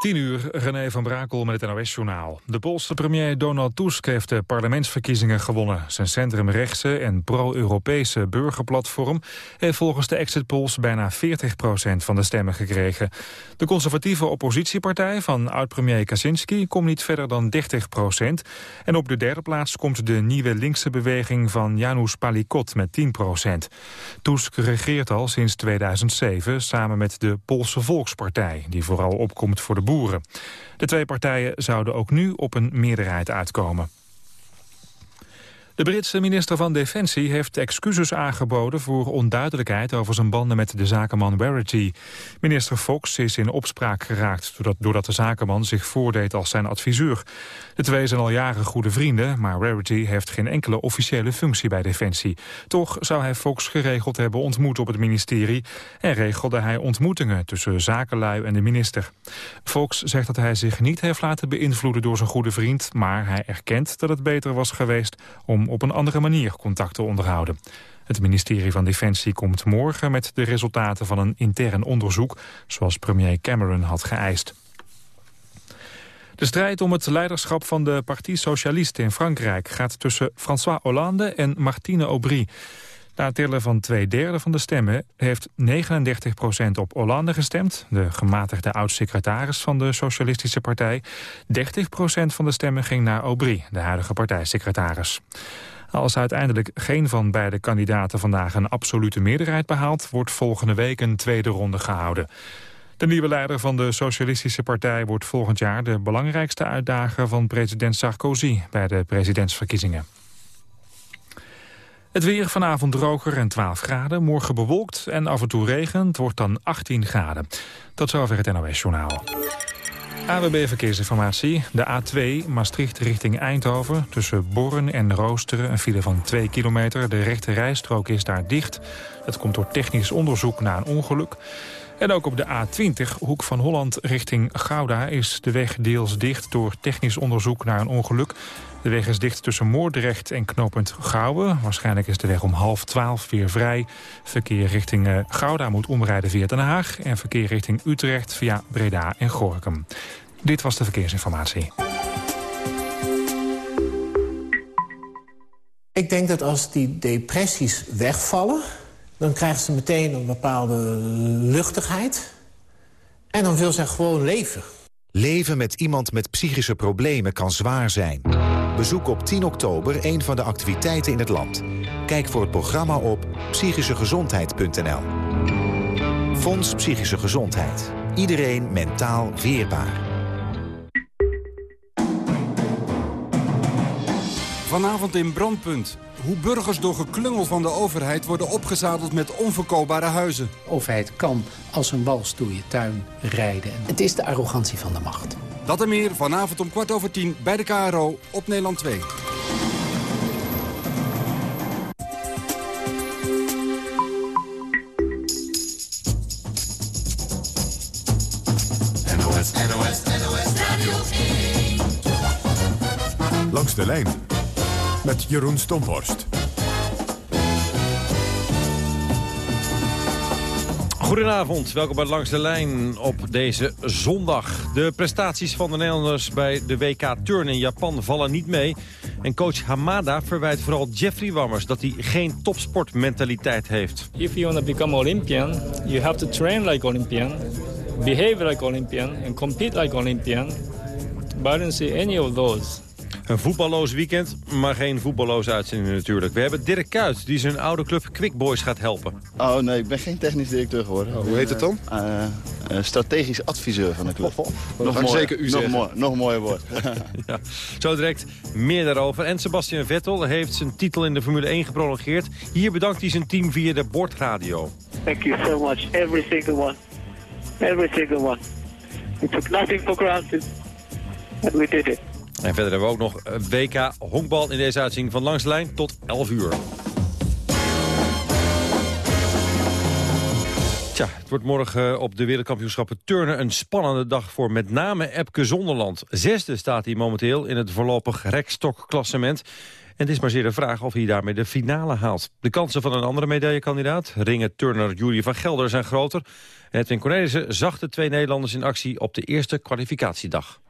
10 uur, René van Brakel met het NOS-journaal. De Poolse premier Donald Tusk heeft de parlementsverkiezingen gewonnen. Zijn centrumrechtse en pro-Europese burgerplatform... heeft volgens de exit polls bijna 40% van de stemmen gekregen. De conservatieve oppositiepartij van oud-premier Kaczynski... komt niet verder dan 30% En op de derde plaats komt de nieuwe linkse beweging van Janusz Palikot met 10% Tusk regeert al sinds 2007 samen met de Poolse Volkspartij... die vooral opkomt voor de De twee partijen zouden ook nu op een meerderheid uitkomen. De Britse minister van Defensie heeft excuses aangeboden voor onduidelijkheid over zijn banden met de zakenman Verity. Minister Fox is in opspraak geraakt doordat, doordat de zakenman zich voordeed als zijn adviseur. De twee zijn al jaren goede vrienden, maar Rarity heeft geen enkele officiële functie bij Defensie. Toch zou hij Fox geregeld hebben ontmoet op het ministerie en regelde hij ontmoetingen tussen zakenlui en de minister. Fox zegt dat hij zich niet heeft laten beïnvloeden door zijn goede vriend, maar hij erkent dat het beter was geweest om op een andere manier contact te onderhouden. Het ministerie van Defensie komt morgen met de resultaten van een intern onderzoek, zoals premier Cameron had geëist. De strijd om het leiderschap van de Parti Socialiste in Frankrijk gaat tussen François Hollande en Martine Aubry. Na van twee derde van de stemmen heeft 39% op Hollande gestemd, de gematigde oud-secretaris van de Socialistische Partij. 30% van de stemmen ging naar Aubry, de huidige partijsecretaris. Als uiteindelijk geen van beide kandidaten vandaag een absolute meerderheid behaalt, wordt volgende week een tweede ronde gehouden. De nieuwe leider van de Socialistische Partij wordt volgend jaar de belangrijkste uitdager van president Sarkozy bij de presidentsverkiezingen. Het weer vanavond droger en 12 graden. Morgen bewolkt en af en toe regen. Het wordt dan 18 graden. Tot zover het NOS-journaal. AWB Verkeersinformatie. De A2 Maastricht richting Eindhoven. Tussen Borren en Roosteren een file van 2 kilometer. De rechte rijstrook is daar dicht. Dat komt door technisch onderzoek na een ongeluk. En ook op de A20, hoek van Holland richting Gouda... is de weg deels dicht door technisch onderzoek naar een ongeluk. De weg is dicht tussen Moordrecht en knooppunt Gouwen. Waarschijnlijk is de weg om half twaalf weer vrij. Verkeer richting eh, Gouda moet omrijden via Den Haag... en verkeer richting Utrecht via Breda en Gorkum. Dit was de verkeersinformatie. Ik denk dat als die depressies wegvallen dan krijgt ze meteen een bepaalde luchtigheid. En dan wil ze gewoon leven. Leven met iemand met psychische problemen kan zwaar zijn. Bezoek op 10 oktober een van de activiteiten in het land. Kijk voor het programma op psychischegezondheid.nl. Fonds Psychische Gezondheid. Iedereen mentaal weerbaar. Vanavond in Brandpunt. Hoe burgers door geklungel van de overheid worden opgezadeld met onverkoopbare huizen. De overheid kan als een wals door je tuin rijden. Het is de arrogantie van de macht. Dat en meer vanavond om kwart over tien bij de KRO op Nederland 2. NOS, NOS, NOS Radio 1. Langs de lijn met Jeroen Stomhorst. Goedenavond, welkom bij Langs de Lijn op deze zondag. De prestaties van de Nederlanders bij de WK Turn in Japan vallen niet mee. En coach Hamada verwijt vooral Jeffrey Wammers dat hij geen topsportmentaliteit heeft. If you want to become Olympian, you have to train like Olympian, behave like Olympian and compete like Olympian. But I don't see any of those. Een voetballoos weekend, maar geen voetballoze uitzending natuurlijk. We hebben Dirk Kuyt, die zijn oude club Quick Boys gaat helpen. Oh nee, ik ben geen technisch directeur geworden. hoe heet het dan? Uh, uh, strategisch adviseur van de club. Oh, nog mooi, zeker u nog. Mooi, nog mooier woord. ja, zo direct meer daarover. En Sebastian Vettel heeft zijn titel in de Formule 1 geprolongeerd. Hier bedankt hij zijn team via de bordradio. Thank you so much, every single one. Every single one. We took nothing for granted. And we did it. En verder hebben we ook nog WK honkbal in deze uitzending van Langs de Lijn tot 11 uur. Tja, het wordt morgen op de wereldkampioenschappen turnen een spannende dag voor met name Epke Zonderland. Zesde staat hij momenteel in het voorlopig rekstokklassement. En het is maar zeer de vraag of hij daarmee de finale haalt. De kansen van een andere medaillekandidaat, ringer Turner Jury van Gelder, zijn groter. En Edwin Cornelissen zag de twee Nederlanders in actie op de eerste kwalificatiedag.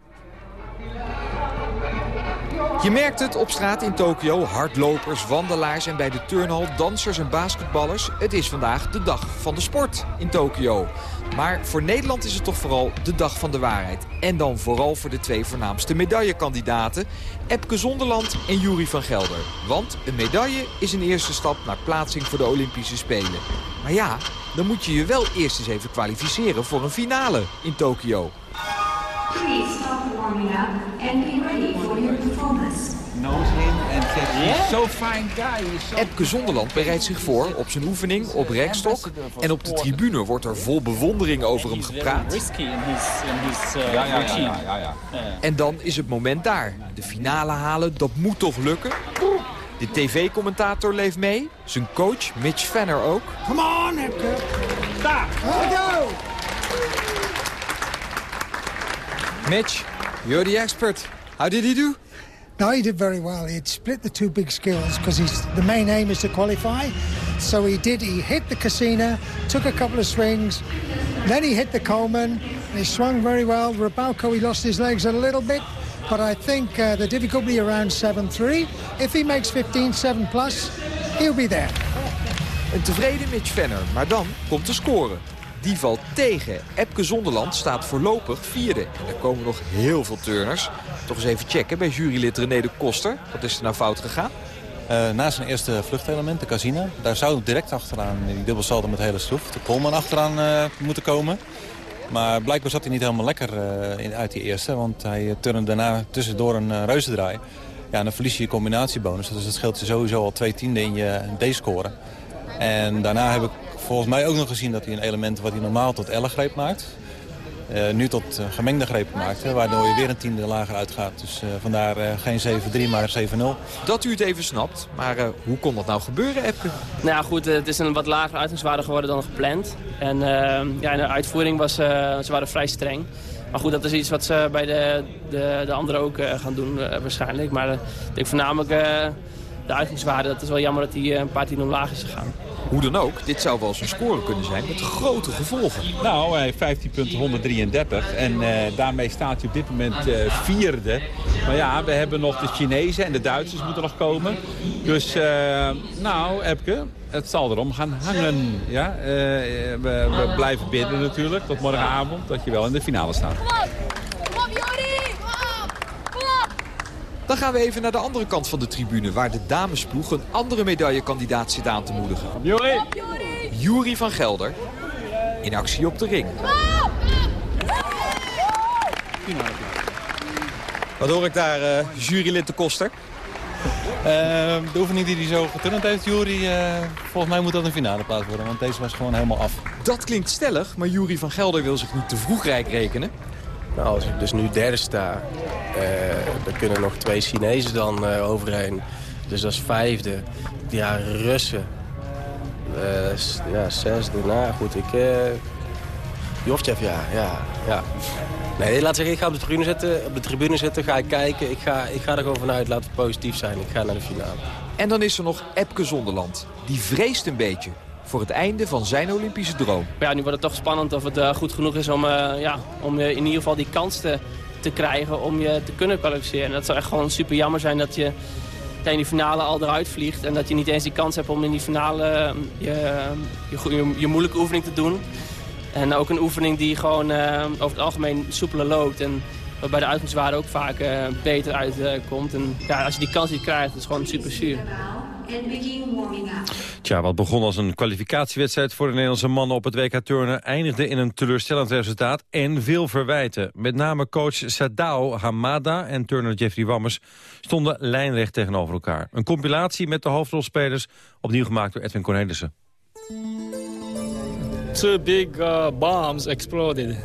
Je merkt het op straat in Tokio. Hardlopers, wandelaars en bij de turnhal dansers en basketballers. Het is vandaag de dag van de sport in Tokio. Maar voor Nederland is het toch vooral de dag van de waarheid. En dan vooral voor de twee voornaamste medaillekandidaten. Epke Zonderland en Jury van Gelder. Want een medaille is een eerste stap naar plaatsing voor de Olympische Spelen. Maar ja, dan moet je je wel eerst eens even kwalificeren voor een finale in Tokio. Please stop warming up and be ready for your performance. So fine guy. He's so Epke Zonderland bereidt zich voor op zijn oefening op rekstok. En op de tribune wordt er vol bewondering over hem gepraat. Ja, ja, ja. En dan is het moment daar. De finale halen, dat moet toch lukken? De tv-commentator leeft mee. Zijn coach, Mitch Fenner ook. Come on, Epke. We go. Mitch, you're the expert. How did he do? No, he did very well. He had split the two big skills because the main aim is to qualify. So he did. He hit the casino, took a couple of swings, then he hit the Coleman. He swung very well. Rabalco, he lost his legs a little bit. But I think uh, the difficulty around 7-3. If he makes 15-7 plus, he'll be there. Een tevreden Mitch Fenner, maar dan komt de score. Die valt tegen. Epke Zonderland staat voorlopig vierde. Er komen nog heel veel turners. Toch eens even checken bij jurylid René de Koster. Wat is er nou fout gegaan? Uh, na zijn eerste vluchtelement, de Casina, daar zou direct achteraan die dubbelsalto met hele stroef, de Coleman achteraan uh, moeten komen. Maar blijkbaar zat hij niet helemaal lekker uh, in, uit die eerste, want hij turnde daarna tussendoor een reuzendraai. Ja, dan verlies je je combinatiebonus, dus dat scheelt je sowieso al twee tienden in je D-score. En daarna heb ik volgens mij ook nog gezien dat hij een element wat hij normaal tot L-greep maakt. Uh, nu tot uh, gemengde grepen maakt, hè, waardoor je weer een tiende lager uitgaat. Dus uh, vandaar geen 7-3, maar 7-0. Dat u het even snapt, maar hoe kon dat nou gebeuren, Epke? Nou ja, goed, het is een wat lager uitgangswaarde geworden dan gepland. En ja, in de uitvoering was ze waren vrij streng. Maar goed, dat is iets wat ze bij de, de, de anderen ook gaan doen waarschijnlijk. Maar ik denk voornamelijk de uitgangswaarde, dat is wel jammer dat die een paar tienden omlaag is gegaan. Hoe dan ook, dit zou wel eens een score kunnen zijn met grote gevolgen. Nou, hij heeft 15.133 en uh, daarmee staat hij op dit moment uh, vierde. Maar ja, we hebben nog de Chinezen en de Duitsers moeten nog komen. Dus, uh, nou, Epke, het zal erom gaan hangen. Ja? we, we, blijven bidden natuurlijk tot morgenavond dat je wel in de finale staat. Dan gaan we even naar de andere kant van de tribune... waar de damesploeg een andere medaillekandidaat zit aan te moedigen. Jury! Jury van Gelder. In actie op de ring. Wat hoor ik daar, uh, jurylid de Koster? Uh, de oefening die hij zo geturnd heeft, Jury, uh, volgens mij moet dat een finale plaats worden. Want deze was gewoon helemaal af. Dat klinkt stellig, maar Jury van Gelder wil zich niet te vroeg rijk rekenen. Nou, als ik dus nu derde sta, uh, dan kunnen nog twee Chinezen dan uh, overheen. Dus dat is vijfde. Ja, Russen. Uh, ja, zesde. Nou goed, ik... Jovchev, ja, ja, ja. Nee, laat zeggen, ik ga op de tribune zitten. Op de tribune zitten, ga ik kijken. Ik ga, ik ga er gewoon vanuit, laten we positief zijn. Ik ga naar de finale. En dan is er nog Epke Zonderland. Die vreest een beetje voor het einde van zijn Olympische droom. Ja, nu wordt het toch spannend of het uh, goed genoeg is om, uh, ja, om uh, in ieder geval die kans te, te krijgen om je te kunnen kwalificeren. En dat zou echt gewoon super jammer zijn dat je in die finale al eruit vliegt. En dat je niet eens die kans hebt om in die finale je, je, je, je moeilijke oefening te doen. En ook een oefening die gewoon over het algemeen soepeler loopt. En waarbij de uitgangswaarde ook vaak beter uitkomt. en ja, als je die kans niet krijgt, is het gewoon super zuur. Tja, wat begon als een kwalificatiewedstrijd voor de Nederlandse mannen op het WK Turnen... eindigde in een teleurstellend resultaat en veel verwijten. Met name coach Sadao Hamada en turner Jeffrey Wammers... stonden lijnrecht tegenover elkaar. Een compilatie met de hoofdrolspelers, opnieuw gemaakt door Edwin Cornelissen. Two big uh, bombs exploded.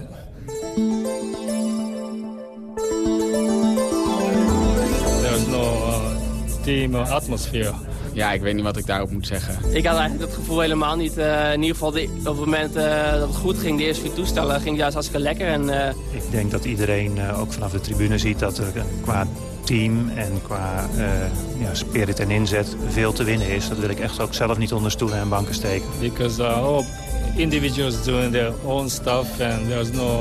There was no uh, team atmosphere. Ja, ik weet niet wat ik daarop moet zeggen. Ik had eigenlijk dat gevoel helemaal niet. Uh, in ieder geval de, op het moment uh, dat het goed ging, de eerste vier toestellen, ging het juist hartstikke lekker. En, uh... Ik denk dat iedereen ook vanaf de tribune ziet dat er qua team en qua ja, spirit en inzet veel te winnen is. Dat wil ik echt ook zelf niet onder stoelen en banken steken. Because all individuals doing their own stuff and there's no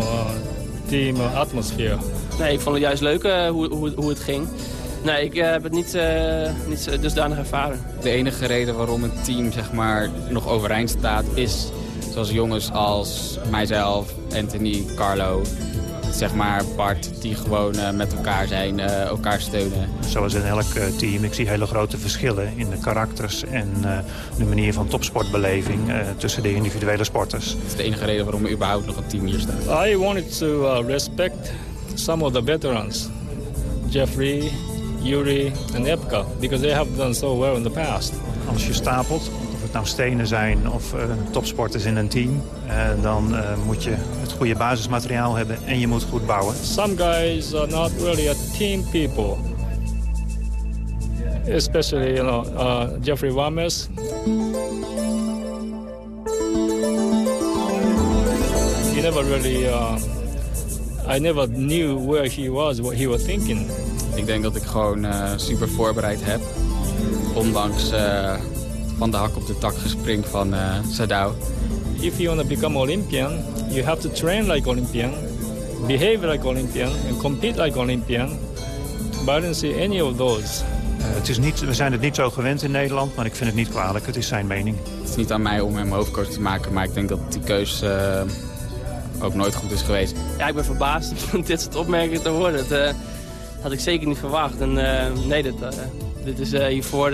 team atmosphere. Nee, ik vond het juist leuk hoe, hoe, hoe het ging. Nee, ik uh, heb het niet, uh, niet dusdanig ervaren. De enige reden waarom een team zeg maar, nog overeind staat is zoals jongens als mijzelf, Anthony, Carlo, zeg maar Bart, die gewoon uh, met elkaar zijn, elkaar steunen. Zoals in elk team. Ik zie hele grote verschillen in de karakters en de manier van topsportbeleving tussen de individuele sporters. Dat is de enige reden waarom er überhaupt nog een team hier staat. I wanted to respect some of the veterans. Jeffrey, Yuri en Epka. Because they have done so well in the past. Als je stapelt, of het nou stenen zijn of uh, topsporters in een team... Uh, dan uh, moet je het goede basismateriaal hebben en je moet goed bouwen. Some guys are not really a team people. Especially, you know, uh, Jeffrey Wames. He never really... Uh, I never knew where he was, what he was thinking. Ik denk dat ik gewoon uh, super voorbereid heb. Ondanks uh, van de hak op de tak gespring van uh, Sadao. If you want to become Olympian, you have to train like Olympian, behave like Olympian and compete like Olympian. But I didn't see any of those. het is niet, we zijn het niet zo gewend in Nederland, maar ik vind het niet kwalijk. Het is zijn mening. Het is niet aan mij om hem hoofdcoach te maken, maar ik denk dat die keus ook nooit goed is geweest. Ja, ik ben verbaasd om dit soort opmerkingen te horen. Het, had ik zeker niet verwacht. En uh, nee, dit, uh, dit is uh, hiervoor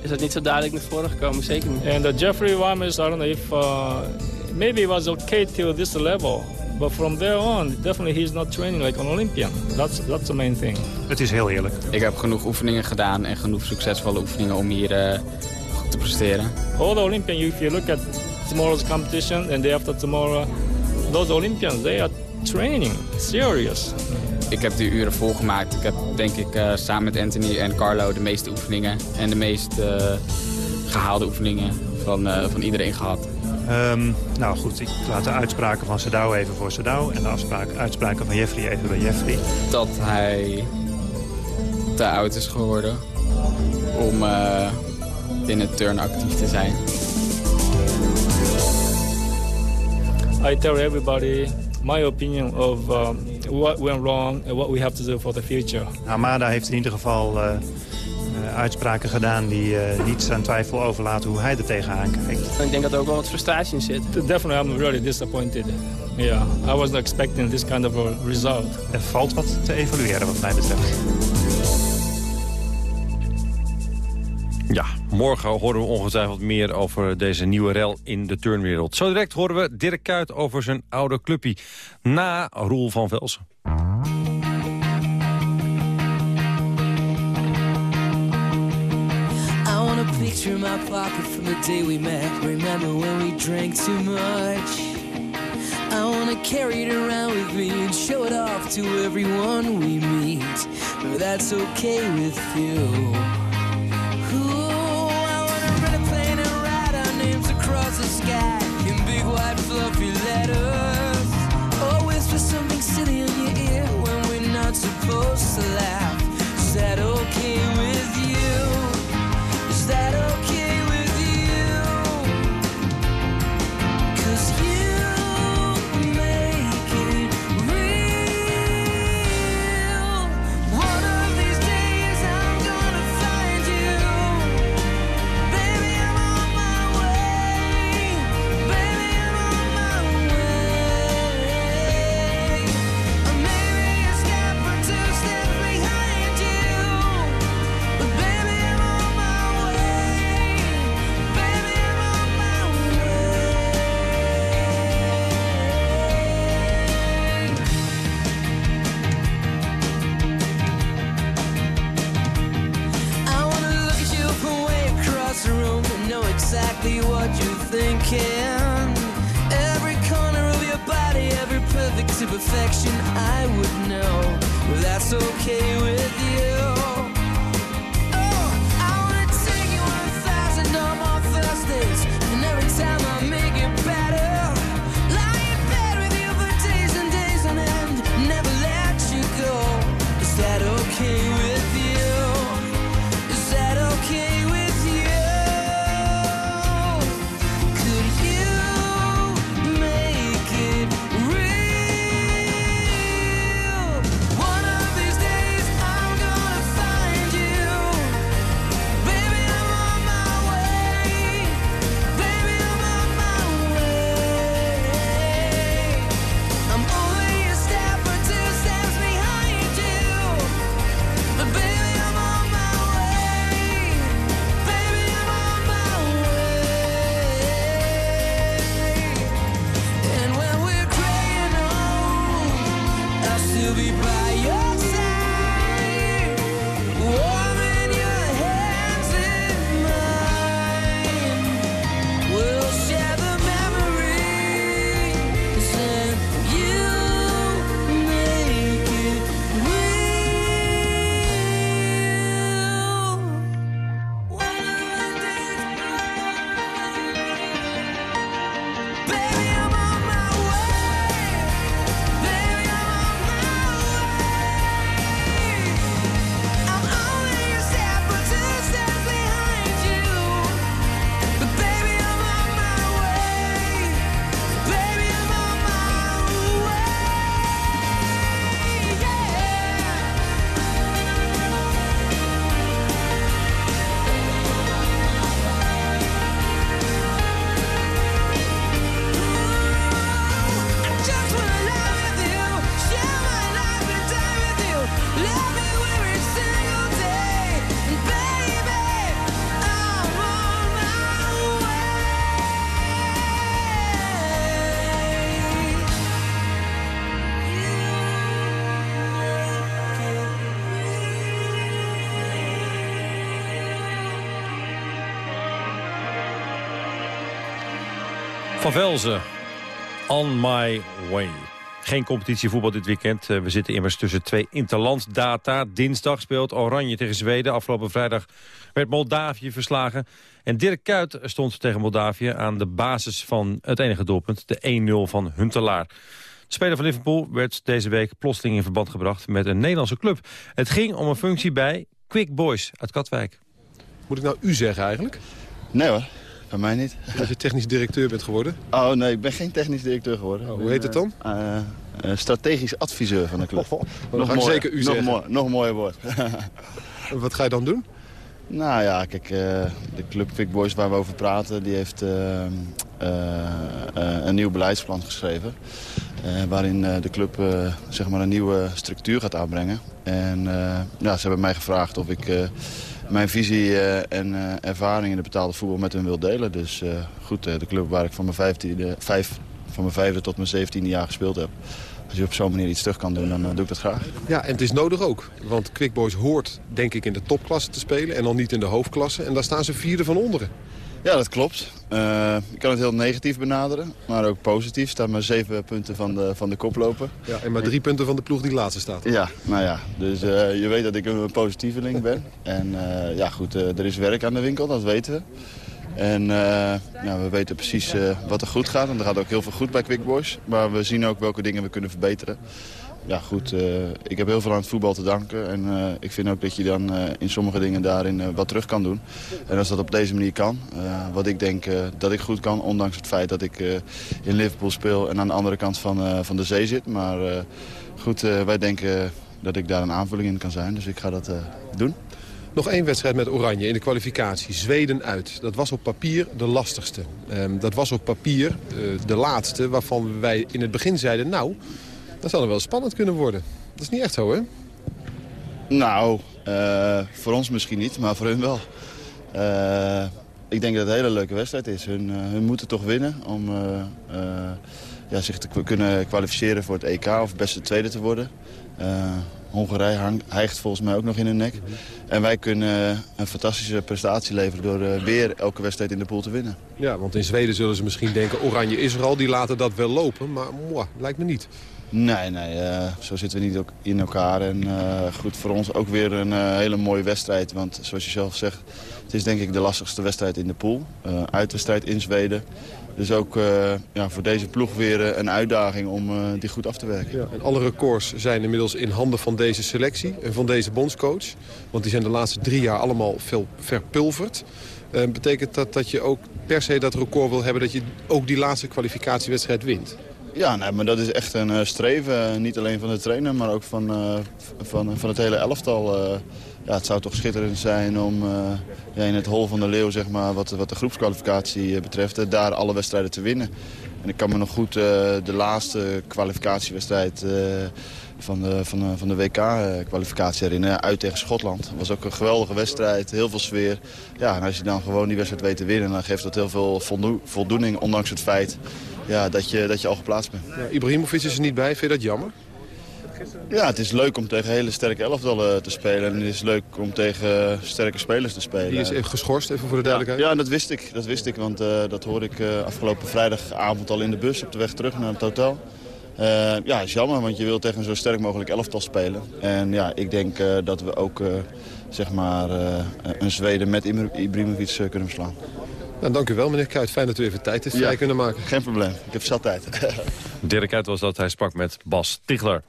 is dat niet zo duidelijk naar voren gekomen, zeker niet. En Jeffrey Wames, I don't know if maybe it was okay till this level. But from there on, definitely he's not training like an Olympian. That's, that's the main thing. Het is heel eerlijk. Ik heb genoeg oefeningen gedaan en genoeg succesvolle oefeningen om hier goed te presteren. All the Olympians, if you look at tomorrow's competition and day after tomorrow, those Olympians, they are training, serious. Ik heb die uren volgemaakt. Ik heb denk ik uh, samen met Anthony en Carlo de meeste oefeningen en de meest uh, gehaalde oefeningen van, uh, van iedereen gehad. Um, nou goed, ik laat de uitspraken van Sedao even voor Sedao en de afspraak, uitspraken van Jeffrey even bij Jeffrey. Dat hij te oud is geworden om in het turn actief te zijn. I tell everybody my opinion of um, what went wrong and what we have to do for the future. Hamada heeft in ieder geval uh, uh, uitspraken gedaan die uh, niets aan twijfel overlaten hoe hij er tegenaan kijkt. Ik denk dat er ook wel wat frustratie in zit. Definitely, I'm really disappointed. Yeah, I wasn't expecting this kind of a result. Er valt wat te evalueren wat mij betreft. Ja, morgen horen we ongetwijfeld meer over deze nieuwe rel in de turnwereld. Zo direct horen we Dirk Kuyt over zijn oude clubpie. Na Roel van Velsen. Picture my pocket from the day we met. Remember when we drank too much. I wanna carry it around with me and show it off to everyone we meet. But that's okay with you. Van Velzen, On My Way. Geen competitievoetbal dit weekend. Eh, We zitten immers tussen twee interlanddata. Dinsdag speelt Oranje tegen Zweden. Afgelopen vrijdag werd Moldavië verslagen. En Dirk Kuyt stond tegen Moldavië aan de basis van het enige doelpunt. De 1-0 van Huntelaar. De speler van Liverpool werd deze week plotseling in verband gebracht met een Nederlandse club. Het ging om een functie bij Quick Boys uit Katwijk. Moet ik nou u zeggen eigenlijk? Nee hoor, bij mij niet. Dat je technisch directeur bent geworden? Oh nee, ik ben geen technisch directeur geworden. Oh, hoe heet het dan? eh, eh, strategisch adviseur van de club. dan ga ik zeker u nog. Mooi, nog een mooier woord. Wat ga je dan doen? Nou ja, kijk, eh, de club Quick Boys waar we over praten... die heeft eh, eh, eh, een nieuw beleidsplan geschreven. eh, waarin eh, de club eh, zeg maar een nieuwe structuur gaat aanbrengen. En eh, ja, ze hebben mij gevraagd of ik eh, mijn visie eh, en eh, ervaring in de betaalde voetbal met hun wil delen. Dus eh, goed, de club waar ik van mijn, vijftiende, vijf, van mijn vijfde tot mijn zeventiende jaar gespeeld heb... Als je op zo'n manier iets terug kan doen, dan doe ik dat graag. Ja, en het is nodig ook. Want Quick Boys hoort denk ik in de topklasse te spelen en dan niet in de hoofdklasse. En daar staan ze vierde van onderen. Ja, dat klopt. Eh, ik kan het heel negatief benaderen, maar ook positief. Staan maar zeven punten van de, van de koploper. Ja, en maar drie punten van de ploeg die laatste staat. Ja, nou ja. Dus eh, je weet dat ik een positieveling ben. En eh, ja, goed, er is werk aan de winkel, dat weten we. En nou, we weten precies wat er goed gaat. En er gaat ook heel veel goed bij Quick Boys. Maar we zien ook welke dingen we kunnen verbeteren. Ja goed, eh, ik heb heel veel aan het voetbal te danken. En eh, ik vind ook dat je dan eh, in sommige dingen daarin wat terug kan doen. En als dat op deze manier kan, wat ik denk dat ik goed kan... ondanks het feit dat ik in Liverpool speel en aan de andere kant van, van de zee zit. Maar goed, wij denken dat ik daar een aanvulling in kan zijn. Dus ik ga dat doen. Nog één wedstrijd met Oranje in de kwalificatie. Zweden uit. Dat was op papier de lastigste. Ehm, dat was op papier de laatste waarvan wij in het begin zeiden... nou, dat zou wel spannend kunnen worden. Dat is niet echt zo, hè? Nou, eh, voor ons misschien niet, maar voor hun wel. Eh, ik denk dat het een hele leuke wedstrijd is. Hun, eh, hun moeten toch winnen om eh, eh, ja, zich te kunnen kwalificeren voor het EK of beste tweede te worden. Eh, Hongarije hang- hijgt volgens mij ook nog in hun nek. En wij kunnen een fantastische prestatie leveren door weer elke wedstrijd in de pool te winnen. Ja, want in Zweden zullen ze misschien denken... Oranje is er al, die laten dat wel lopen. Maar mwah, lijkt me niet. Nee, nee, eh, zo zitten we niet in elkaar. En eh, goed, voor ons ook weer een eh, hele mooie wedstrijd. Want zoals je zelf zegt, het is denk ik de lastigste wedstrijd in de pool. Uitwedstrijd in Zweden. Dus ook ja, voor deze ploeg weer een uitdaging om die goed af te werken. Alle records zijn inmiddels in handen van deze selectie en van deze bondscoach. Want die zijn de laatste drie jaar allemaal veel verpulverd. Betekent dat dat je ook per se dat record wil hebben... dat je ook die laatste kwalificatiewedstrijd wint? Ja, nee, maar dat is echt een eh, streven. eh, niet alleen van de trainer, maar ook van, eh, van, van het hele elftal. ja, het zou toch schitterend zijn om ja, in het hol van de leeuw, zeg maar, wat, wat de groepskwalificatie betreft, daar alle wedstrijden te winnen. En ik kan me nog goed de laatste kwalificatiewedstrijd van de, van de, van de WK-kwalificatie herinneren. Uit tegen Schotland. Dat was ook een geweldige wedstrijd, heel veel sfeer. Ja, en als je dan gewoon die wedstrijd weet te winnen, dan geeft dat heel veel voldoe- voldoening. Ondanks het feit ja, dat, je, dat je al geplaatst bent. Ja, Ibrahimovic is er niet bij, vind je dat jammer? Ja, het is leuk om tegen hele sterke elftallen te spelen. En het is leuk om tegen sterke spelers te spelen. Die is even geschorst, even voor de duidelijkheid. ja, dat wist ik. Dat wist ik, want eh, dat hoorde ik eh, afgelopen vrijdagavond al in de bus op de weg terug naar het hotel. Eh, ja, is jammer, want je wilt tegen een zo sterk mogelijk elftal spelen. En ja, ik denk eh, dat we ook eh, zeg maar, eh, een Zweden met Ibr- Ibrahimovic eh, kunnen verslaan. Nou, dank u wel, meneer Kuit. Fijn dat u even tijd heeft Ja. vrij kunnen maken. Geen probleem, ik heb zat tijd. Dirk uit was dat hij sprak met Bas Tichler.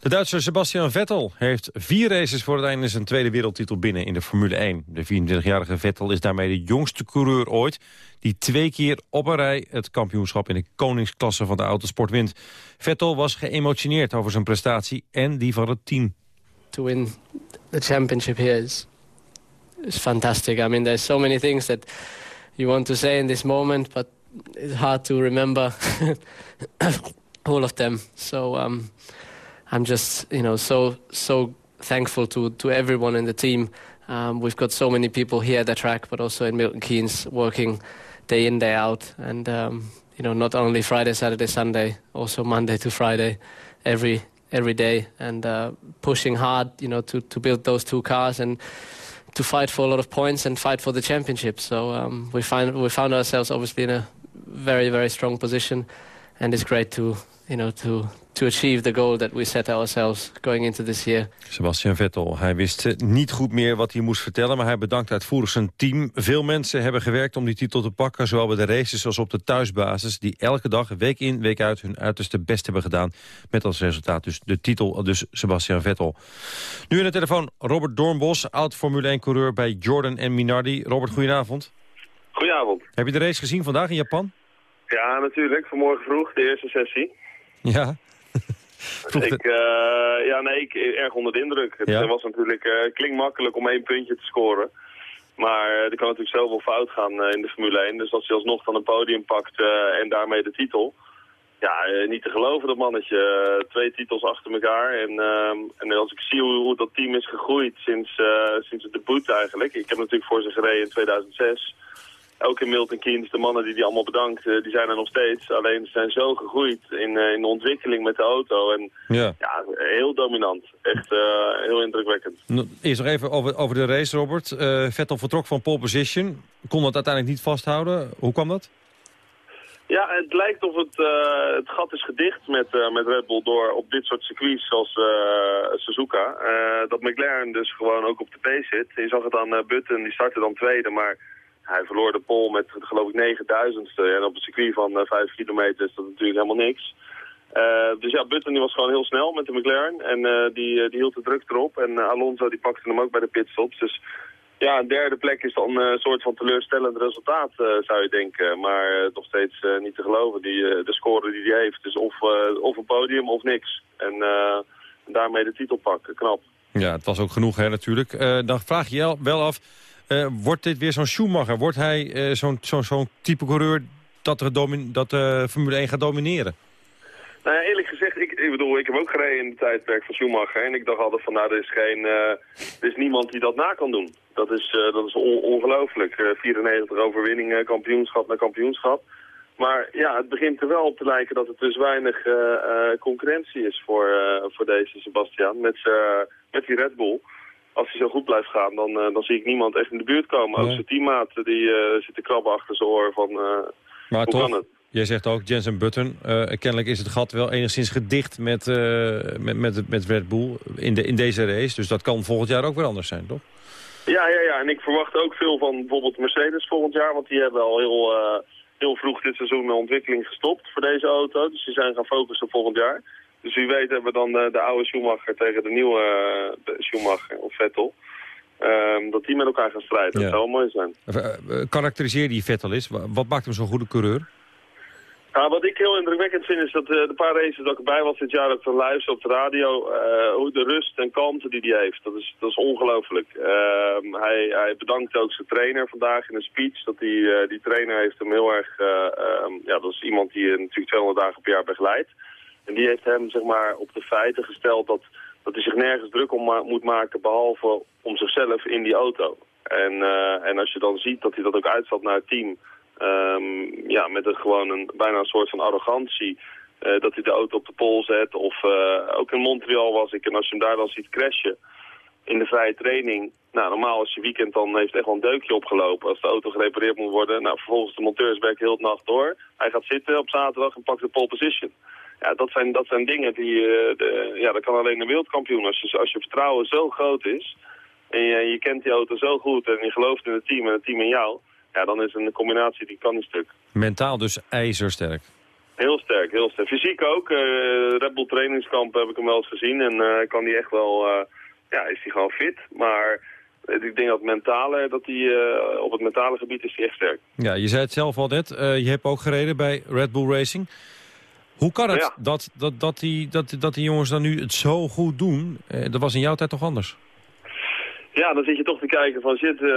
De Duitser Sebastian Vettel heeft vier races voor het einde zijn tweede wereldtitel binnen in de Formule 1. De 24-jarige Vettel is daarmee de jongste coureur ooit die twee keer op een rij het kampioenschap in de koningsklasse van de autosport wint. Vettel was geëmotioneerd over zijn prestatie en die van het team. to win the championship here is is fantastic. I mean, there's so many things that you want to say in this moment, but it's hard to remember all of them. So um, I'm just, you know, so so thankful to to everyone in the team. Um, we've got so many people here at the track, but also in Milton Keynes, working day in day out, and um, you know, not only Friday, Saturday, Sunday, also Monday to Friday, every every day, and uh, pushing hard, you know, to to build those two cars and to fight for a lot of points and fight for the championship. So um, we find we found ourselves obviously in a very very strong position, and it's great to you know to to achieve the goal that we set ourselves going into this year. Sebastian Vettel, hij wist niet goed meer wat hij moest vertellen... maar hij bedankt uitvoerig zijn team. Veel mensen hebben gewerkt om die titel te pakken... zowel bij de races als op de thuisbasis... die elke dag, week in, week uit, hun uiterste best hebben gedaan... met als resultaat dus de titel, dus Sebastian Vettel. Nu in de telefoon Robert Doornbos, oud-Formule 1-coureur... bij Jordan en Minardi. Robert, goedenavond. Goedenavond. Heb je de race gezien vandaag in Japan? Ja, natuurlijk. Vanmorgen vroeg, de eerste sessie. Ja. Ik, eh, ja, nee, ik erg onder de indruk. Het Ja? was natuurlijk, eh klinkt makkelijk om één puntje te scoren. Maar eh, er kan natuurlijk zoveel fout gaan in de Formule 1. Dus als hij alsnog dan een podium pakt en daarmee de titel. Ja, niet te geloven dat mannetje. Twee titels achter elkaar. En, ehm, en als ik zie hoe, hoe dat team is gegroeid sinds, sinds het debuut eigenlijk. Ik heb natuurlijk voor ze gereden in 2006. Ook in Milton Keynes, de mannen die die allemaal bedankt, eh, die zijn er nog steeds. Alleen ze zijn zo gegroeid in, eh, in de ontwikkeling met de auto. En Ja. ja, heel dominant. Echt eh, heel indrukwekkend. Nou, Eerst nog even over, over de race, Robert. Eh, Vettel vertrok van pole position. Kon dat uiteindelijk niet vasthouden. Hoe kwam dat? Ja, het lijkt of het, het gat is gedicht met, met Red Bull door op dit soort circuits zoals Suzuka. Dat McLaren dus gewoon ook op de pace zit. Je zag het aan Button, die startte dan tweede, maar hij verloor de pole met geloof ik 9000ste. En op een circuit van eh 5 kilometer is dat natuurlijk helemaal niks. Eh, dus ja, Button die was gewoon heel snel met de McLaren en eh, die, eh, die hield de druk erop. En eh, Alonso die pakte hem ook bij de pitstops. Dus ja, een derde plek is dan eh, een soort van teleurstellend resultaat, eh, zou je denken. Maar eh, nog steeds eh, niet te geloven. Die, eh, de score die hij heeft is of, eh, of een podium of niks. En eh, daarmee de titel pakken, knap. Ja, het was ook genoeg hè, natuurlijk. Eh, dan vraag je wel af, eh, wordt dit weer zo'n Schumacher? Wordt hij eh, zo'n zo'n type coureur dat domin dat de Formule 1 gaat domineren? Nou ja, eerlijk gezegd, ik, ik bedoel, ik heb ook gereden in het tijdperk van Schumacher. En ik dacht altijd van, nou, er is, geen, eh, er is niemand die dat na kan doen. Dat is, eh, dat is on- ongelooflijk. Eh, 94 overwinningen, kampioenschap na kampioenschap. Maar ja, het begint er wel op te lijken dat er dus weinig eh, eh, concurrentie is voor, eh, voor deze Sebastian. Met, z'n- met die Red Bull. Als hij zo goed blijft gaan, dan, eh, dan zie ik niemand echt in de buurt komen. Ook zijn teammaat, die zit te krabben achter zijn oor van... eh, Maar hoe toch, kan het? jij zegt ook, Jensen Button, kennelijk is het gat wel enigszins gedicht met, met, met, met Red Bull in, de, in deze race. Dus dat kan volgend jaar ook weer anders zijn, toch? Ja, ja, ja. En ik verwacht ook veel van bijvoorbeeld Mercedes volgend jaar. Want die hebben al heel, heel vroeg dit seizoen de ontwikkeling gestopt voor deze auto. Dus die zijn gaan focussen op volgend jaar. Dus wie weet hebben we dan eh, de oude Schumacher tegen de nieuwe eh, de Schumacher of Vettel. Ehm, dat die met elkaar gaan strijden. Ja. Dat zou wel mooi zijn. Eh, karakteriseer die Vettel is. Wa- Wat maakt hem zo'n goede coureur? Ja, wat ik heel indrukwekkend vind is dat de paar races dat ik erbij was dit jaar ook te luisteren op de radio, hoe de rust en kalmte die hij heeft. Dat is, dat is ongelooflijk. Ehm, hij, hij bedankt ook zijn trainer vandaag in een speech. Dat die, die trainer heeft hem heel erg, ehm, ja dat is iemand die je natuurlijk 200 dagen per jaar begeleidt. En die heeft hem zeg maar op de feiten gesteld dat, dat hij zich nergens druk om moet maken behalve om zichzelf in die auto. En, eh, en als je dan ziet dat hij dat ook uitzat naar het team, ehm, ja, met een, gewoon een, bijna een soort van arrogantie, eh, dat hij de auto op de pol zet. Of eh, ook in Montreal was ik. En als je hem daar dan ziet crashen in de vrije training. Nou, normaal als je weekend dan heeft echt wel een deukje opgelopen. Als de auto gerepareerd moet worden. Nou, vervolgens de monteurs werken heel de nacht door. Hij gaat zitten op zaterdag en pakt de pole position. Ja, dat zijn, dat zijn dingen die... eh, de, ja, dat kan alleen de wereldkampioen. Als je, als je vertrouwen zo groot is... en je, je kent die auto zo goed en je gelooft in het team en het team in jou... ja, dan is een combinatie die kan niet stuk. Mentaal dus ijzersterk. Heel sterk, heel sterk. Fysiek ook. eh Red Bull trainingskamp heb ik hem wel eens gezien. En eh, kan hij echt wel... ja, is hij gewoon fit. Maar ik denk dat mentale, dat eh, op het mentale gebied is hij echt sterk. Ja, je zei het zelf al net. je hebt ook gereden bij Red Bull Racing. Hoe kan het Ja. dat, dat, dat, die, dat, dat die jongens dan nu het zo goed doen? Eh, dat was in jouw tijd toch anders? Ja, dan zit je toch te kijken van shit, eh,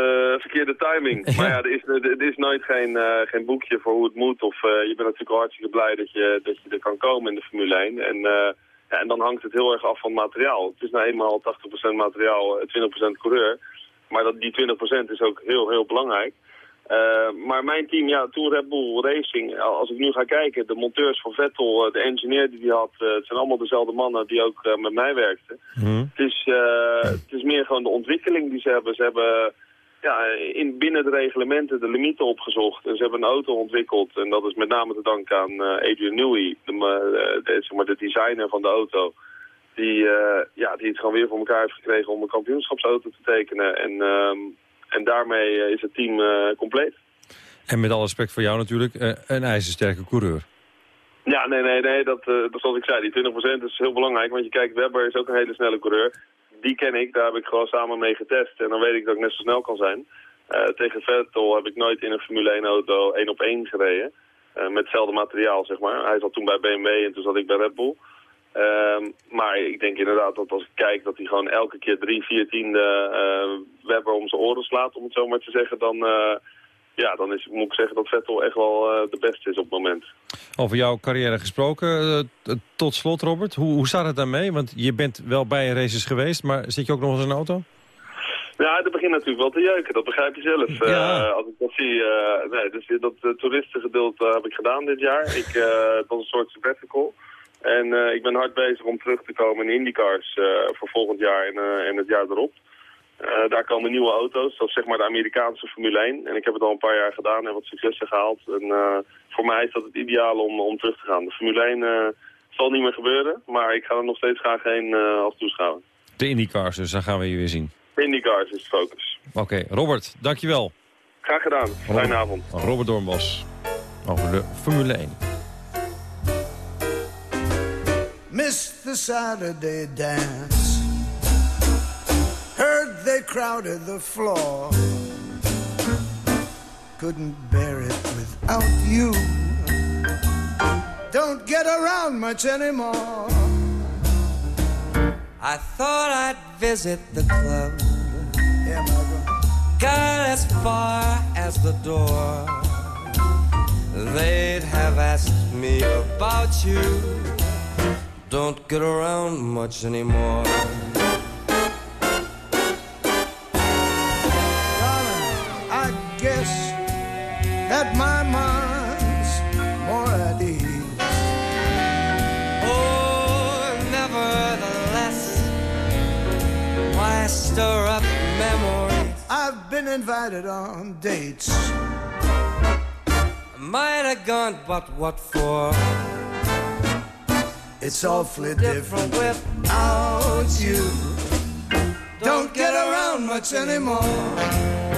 verkeerde timing. Maar ja, er is, er, is nooit geen, eh, geen boekje voor hoe het moet. Of je bent natuurlijk al hartstikke blij dat je, dat je er kan komen in de Formule 1. En, ja, en dan hangt het heel erg af van materiaal. Het is nou eenmaal 80% materiaal, eh, 20% coureur. Maar dat, die 20% is ook heel, heel belangrijk. Eh, maar mijn team, ja, toen Red Bull Racing, als ik nu ga kijken, de monteurs van Vettel, eh, de engineer die hij had, eh, het zijn allemaal dezelfde mannen die ook met mij werkten. Het is, het is meer gewoon de ontwikkeling die ze hebben. Ze hebben ja, in, binnen de reglementen de limieten opgezocht. En ze hebben een auto ontwikkeld. En dat is met name te danken aan Adrian Newey, de, de, zeg maar de designer van de auto. Die, ja, die het gewoon weer voor elkaar heeft gekregen om een kampioenschapsauto te tekenen. En, ehm, en daarmee eh, is het team eh, compleet. En met alle respect voor jou natuurlijk, eh, een ijzersterke coureur. Ja, nee, nee, nee. Dat, dat zoals ik zei, die 20% is heel belangrijk. Want je kijkt, Webber is ook een hele snelle coureur. Die ken ik, daar heb ik gewoon samen mee getest. En dan weet ik dat ik net zo snel kan zijn. Tegen Vettel heb ik nooit in een Formule 1 auto één op één gereden. Met hetzelfde materiaal, zeg maar. Hij zat toen bij BMW en toen zat ik bij Red Bull. Ehm, maar ik denk inderdaad dat als ik kijk dat hij gewoon elke keer drie, vier tiende eh, Webber om zijn oren slaat, om het zo maar te zeggen, dan, eh, ja, dan is, moet ik zeggen dat Vettel echt wel eh, de beste is op het moment. Over jouw carrière gesproken, tot slot Robert, hoe, hoe staat het daarmee? Want je bent wel bij races geweest, maar zit je ook nog eens in een auto? Ja, dat begint natuurlijk wel te jeuken, dat begrijp je zelf. Eh, als ik dat zie, nee, dus dat uh, toeristengedeelte heb ik gedaan dit jaar. Ik, het was een soort sabbatical. En eh, ik ben hard bezig om terug te komen in IndyCars eh, voor volgend jaar en, eh, en het jaar erop. Daar komen nieuwe auto's, dat is zeg maar de Amerikaanse Formule 1. En ik heb het al een paar jaar gedaan en wat successen gehaald. En voor mij is dat het ideaal om, om terug te gaan. De Formule 1 eh, zal niet meer gebeuren, maar ik ga er nog steeds graag heen als toeschouwer. De IndyCars, dus daar gaan we je weer zien. IndyCars is de focus. Oké, Robert, dankjewel. Graag gedaan. Fijne avond. Robert Doornbos over de Formule 1. Missed the Saturday dance. Heard they crowded the floor. Couldn't bear it without you. Don't get around much anymore. I thought I'd visit the club. Yeah. Got as far as the door. They'd have asked me about you. Don't get around much anymore. Darling, I guess that my mind's more at ease. Oh, nevertheless, why stir up memories? I've been invited on dates. Might have gone, but what for? It's awfully different without you. Don't get around much anymore.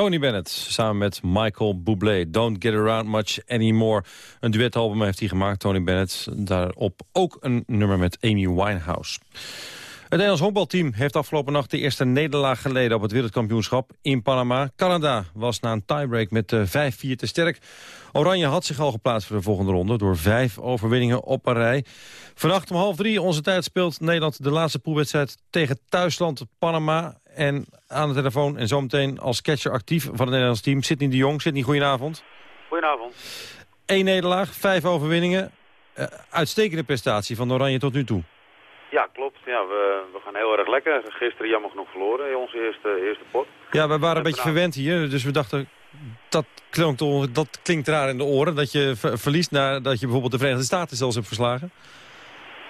Tony Bennett samen met Michael Bublé. Don't Get Around Much Anymore. Een duetalbum heeft hij gemaakt, Tony Bennett. Daarop ook een nummer met Amy Winehouse. Het Nederlands honkbalteam heeft afgelopen nacht de eerste nederlaag geleden op het wereldkampioenschap in Panama. Canada was na een tiebreak met eh, 5-4 te sterk. Oranje had zich al geplaatst voor de volgende ronde door vijf overwinningen op een rij. Vannacht om half drie onze tijd speelt Nederland de laatste poolwedstrijd tegen thuisland Panama. En aan de telefoon en zometeen als catcher actief van het Nederlands team Sidney de Jong. Sidney, goedenavond. Goedenavond. Eén nederlaag, vijf overwinningen. Eh, uitstekende prestatie van Oranje tot nu toe. Ja, klopt. Ja, we, we gaan heel erg lekker. Gisteren jammer genoeg verloren in onze eerste, eerste pot. Ja, we waren een beetje verwend hier, dus we dachten... Dat klinkt, dat klinkt raar in de oren, dat je ver- verliest nadat je bijvoorbeeld de Verenigde Staten zelfs hebt verslagen.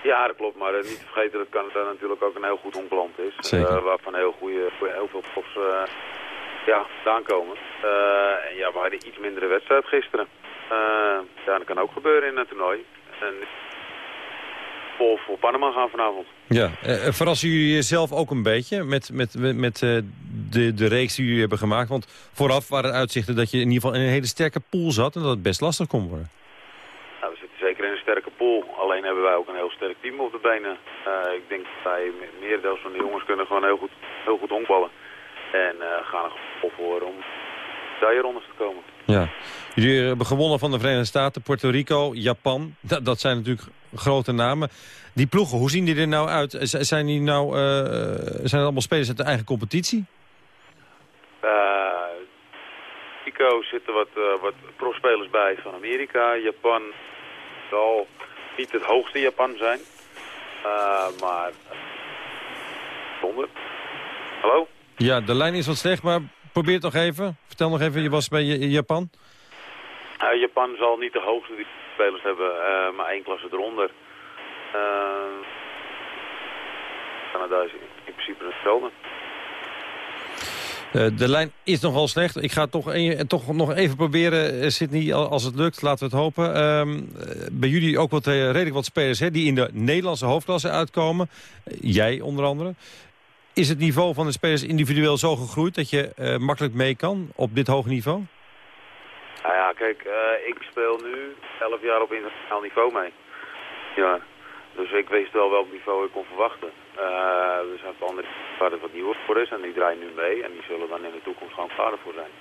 Ja, dat klopt. Maar eh, niet te vergeten dat Canada natuurlijk ook een heel goed honkland is. Zeker. Eh, waarvan heel, goede, heel veel profs eh, ja, vandaan komen. En ja, we hadden iets mindere wedstrijd gisteren. Ja, dat kan ook gebeuren in een toernooi. En voor, voor Panama gaan vanavond. Ja, verrassen jullie jezelf ook een beetje met, met, met, met, de, de reeks die jullie hebben gemaakt? Want vooraf waren uitzichten dat je in ieder geval in een hele sterke pool zat... en dat het best lastig kon worden. Nou, we zitten zeker in een sterke pool. Alleen hebben wij ook een heel sterk team op de benen. Eh, ik denk dat wij, me- meerdeels van de jongens kunnen gewoon heel goed, heel goed honkballen. En eh, gaan er gewoon voor om rondes te komen. Ja. Jullie hebben gewonnen van de Verenigde Staten, Puerto Rico, Japan. Dat, dat zijn natuurlijk grote namen. Die ploegen, hoe zien die er nou uit? Z- Zijn, die nou, eh, zijn het allemaal spelers uit de eigen competitie? Eh Rico zitten wat, eh, wat profspelers bij van Amerika. Japan zal niet het hoogste Japan zijn. Eh, maar... Zonder. Hallo? Ja, de lijn is wat slecht, maar probeer het nog even. Vertel nog even, je was bij Japan. Eh, Japan zal niet de hoogste die spelers hebben, eh, maar één klasse eronder. Canada is in principe hetzelfde. Eh, de lijn is nogal slecht. Ik ga toch, toch nog even proberen, eh, Sydney, al- als het lukt. Laten we het hopen. Ehm, eh, bij jullie ook wat, redelijk wat spelers hè, die in de Nederlandse hoofdklasse uitkomen. Jij onder andere. Is het niveau van de spelers individueel zo gegroeid dat je makkelijk mee kan op dit hoge niveau? Nou ja, kijk, ik speel nu 11 jaar op internationaal niveau mee. Ja, dus ik wist wel welk niveau ik kon verwachten. Eh, er zijn andere waar het wat nieuwer voor is en die draaien nu mee. En die zullen dan in de toekomst gewoon klaar voor zijn.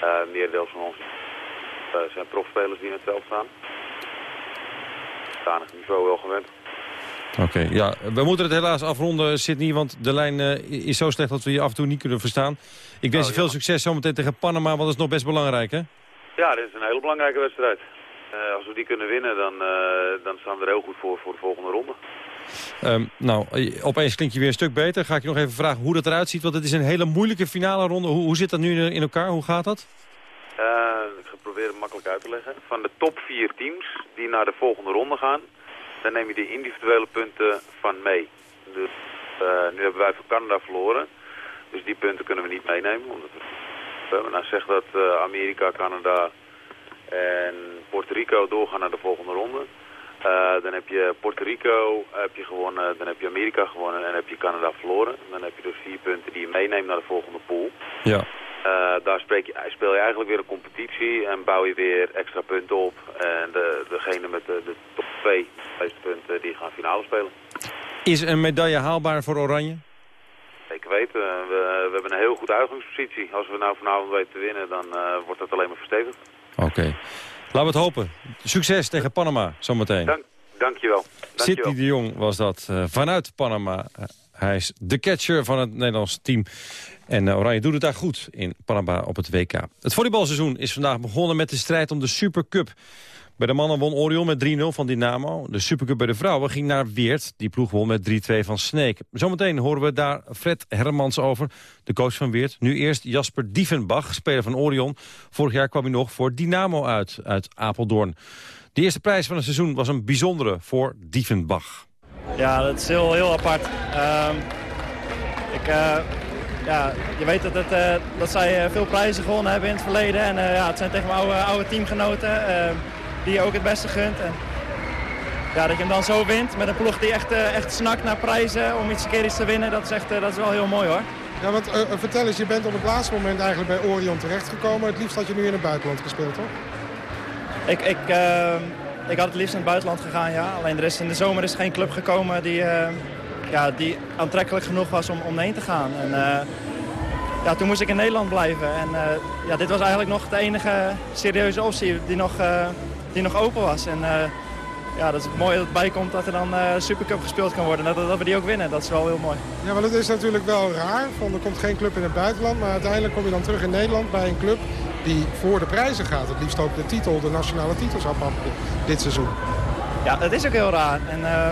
Eh meerdeels van ons eh, zijn profspelers die in het veld staan. Stanig niveau wel gewend. Oké, ja. We moeten het helaas afronden, Sydney, want de lijn is zo slecht dat we je af en toe niet kunnen verstaan. Ik wens je veel succes zometeen tegen Panama, want dat is nog best belangrijk, hè? Ja, dit is een hele belangrijke wedstrijd. Als we die kunnen winnen, dan, dan staan we er heel goed voor voor de volgende ronde. Ehm, nou, opeens klinkt je weer een stuk beter. Ga ik je nog even vragen hoe dat eruit ziet, want het is een hele moeilijke finale ronde. Hoe, hoe zit dat nu in, elkaar? Hoe gaat dat? Eh, ik ga het proberen makkelijk uit te leggen. Van de top vier teams die naar de volgende ronde gaan, dan neem je de individuele punten van mee. Dus eh, nu hebben wij van Canada verloren, dus die punten kunnen we niet meenemen. Omdat we, nou zegt dat eh, Amerika, Canada en Puerto Rico doorgaan naar de volgende ronde. Eh, dan heb je Puerto Rico heb je gewonnen, dan heb je Amerika gewonnen en heb je Canada verloren. Dan heb je dus vier punten die je meeneemt naar de volgende pool. Ja. Eh, daar je, speel je eigenlijk weer een competitie en bouw je weer extra punten op. En de, degene met de, de top 2 meeste punten die gaan finale spelen. Is een medaille haalbaar voor Oranje? Ik weet, eh, we, we hebben een heel goede uitgangspositie. Als we nou vanavond weten te winnen, dan eh, wordt dat alleen maar verstevigd. Oké. Laten we het hopen. Succes tegen Panama zometeen. Dank, dankjewel. dankjewel. Sidney de Jong was dat eh, vanuit Panama. Eh, hij is de catcher van het Nederlands team. En eh, Oranje doet het daar goed in Panama op het WK. Het volleybalseizoen is vandaag begonnen met de strijd om de Supercup. Bij de mannen won Orion met 3-0 van Dynamo. De Supercup bij de vrouwen ging naar Weert. Die ploeg won met 3-2 van Sneek. Zometeen horen we daar Fred Hermans over, de coach van Weert. Nu eerst Jasper Dievenbach, speler van Orion. Vorig jaar kwam hij nog voor Dynamo uit, uit Apeldoorn. De eerste prijs van het seizoen was een bijzondere voor Dievenbach. Ja, dat is heel, heel apart. Ehm, ik, eh, ja, je weet dat, het, eh, dat zij eh, veel prijzen gewonnen hebben in het verleden. En ja, het zijn tegen mijn oude, oude teamgenoten ehm, die je ook het beste gunt. En, ja, dat je hem dan zo wint met een ploeg die echt, eh, echt snakt naar prijzen om iets een keer iets te winnen. Dat is, echt, eh, dat is wel heel mooi hoor. Ja, want eh, vertel eens, je bent op het laatste moment eigenlijk bij Orion terechtgekomen. Het liefst had je nu in het buitenland gespeeld, toch? Ik, ik, ik had het liefst naar het buitenland gegaan, ja. Alleen er is, in de zomer is geen club gekomen die, ja, die aantrekkelijk genoeg was om, om heen te gaan. En, ja, toen moest ik in Nederland blijven. En ja, dit was eigenlijk nog de enige serieuze optie die nog, die nog open was. En eh, ja, dat is mooi dat het bijkomt dat er dan eh Supercup gespeeld kan worden. En dat, dat we die ook winnen, dat is wel heel mooi. Ja, want het is natuurlijk wel raar. Van, er komt geen club in het buitenland. Maar uiteindelijk kom je dan terug in Nederland bij een club die voor de prijzen gaat. Het liefst ook de titel, de nationale titels afpakken dit seizoen. Ja, dat is ook heel raar. En eh,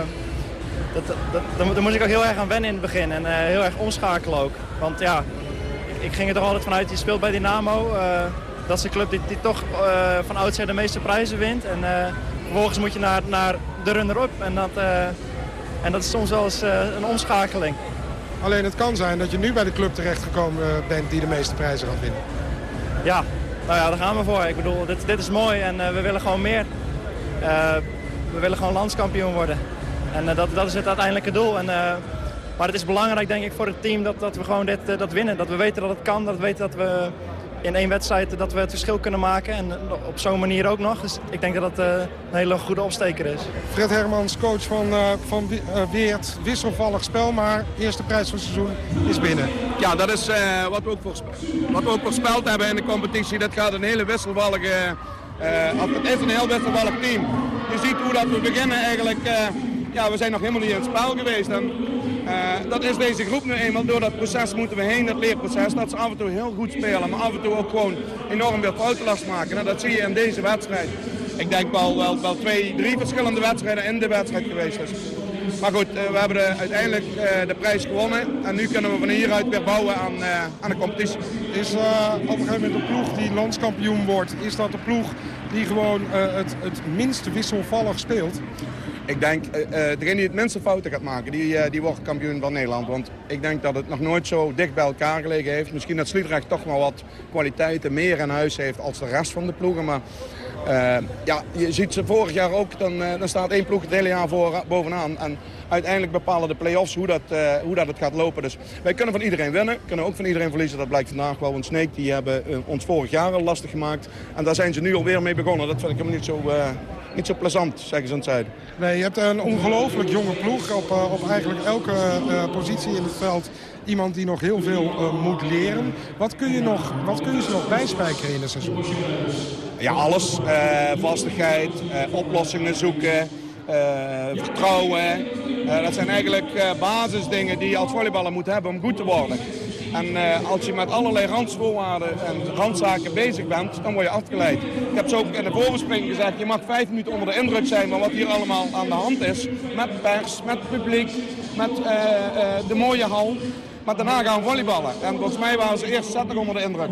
dat, dat, daar, daar moest ik ook heel erg aan wennen in het begin. En heel erg omschakelen ook. Want ja, ik, ik ging er toch altijd vanuit, je speelt bij Dynamo. Dat is een club die, die toch eh, van oudsher de meeste prijzen wint. En eh, vervolgens moet je naar, naar de runner-up. En dat, eh, en dat is soms wel eens een omschakeling. Alleen het kan zijn dat je nu bij de club terechtgekomen bent die de meeste prijzen gaat winnen. Ja, nou ja, daar gaan we voor. Ik bedoel, dit, dit is mooi en we willen gewoon meer. We willen gewoon landskampioen worden. En dat, dat is het uiteindelijke doel. En, maar het is belangrijk, denk ik, voor het team dat, dat we gewoon dit dat winnen. Dat we weten dat het kan, dat we weten dat we in één wedstrijd dat we het verschil kunnen maken. En op zo'n manier ook nog. Dus ik denk dat dat eh, een hele goede opsteker is. Fred Hermans, coach van, eh, van eh, Weert. Wisselvallig spel, maar eerste prijs van het seizoen is binnen. Ja, dat is eh, wat, we ook voorspe- wat we ook voorspeld hebben in de competitie. Dat gaat een hele wisselvallige... eh, of het is een heel wisselvallig team. Je ziet hoe dat we beginnen eigenlijk... eh, ja, we zijn nog helemaal niet in het spel geweest. En, eh, dat is deze groep nu eenmaal. Door dat proces moeten we heen, dat leerproces. Dat ze af en toe heel goed spelen, maar af en toe ook gewoon enorm veel foutenlast maken. En dat zie je in deze wedstrijd. Ik denk wel, wel, twee, drie verschillende wedstrijden in de wedstrijd geweest is. Maar goed, eh, we hebben de- uiteindelijk eh, de prijs gewonnen. En nu kunnen we van hieruit weer bouwen aan, aan de competitie. Is op een gegeven moment de ploeg die landskampioen wordt, is dat de ploeg die gewoon het, het minst wisselvallig speelt? Ik denk, eh, eh, degene die het minste fouten gaat maken, die, eh, die wordt kampioen van Nederland. Want ik denk dat het nog nooit zo dicht bij elkaar gelegen heeft. Misschien dat Sliedrecht toch wel wat kwaliteiten meer in huis heeft als de rest van de ploegen. Maar eh, ja, je ziet ze vorig jaar ook, dan, eh, dan staat één ploeg het hele jaar voor, bovenaan. En uiteindelijk bepalen de play-offs hoe dat, eh, hoe dat het gaat lopen. Dus wij kunnen van iedereen winnen, kunnen ook van iedereen verliezen. Dat blijkt vandaag wel. Want Sneek die hebben eh, ons vorig jaar al lastig gemaakt. En daar zijn ze nu alweer mee begonnen. Dat vind ik helemaal niet zo, eh, niet zo plezant, zeggen ze aan het zuiden. Nee, je hebt een ongelooflijk jonge ploeg op, eh, op eigenlijk elke eh, positie in het veld. Iemand die nog heel veel eh, moet leren. Wat kun, je nog, wat kun je ze nog bijspijkeren in het seizoen? Ja, alles. Eh, vastigheid, eh, oplossingen zoeken, vertrouwen. Dat zijn eigenlijk basisdingen die je als volleyballer moet hebben om goed te worden. En als je met allerlei randvoorwaarden en randzaken bezig bent, dan word je afgeleid. Ik heb zo ook in de voorbespreking gezegd, je mag vijf minuten onder de indruk zijn van wat hier allemaal aan de hand is. Met pers, met publiek, met de mooie hal. Maar daarna gaan we volleyballen. En volgens mij waren ze eerst zet nog onder de indruk.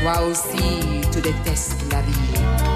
Toi aussi, tu détestes la vie.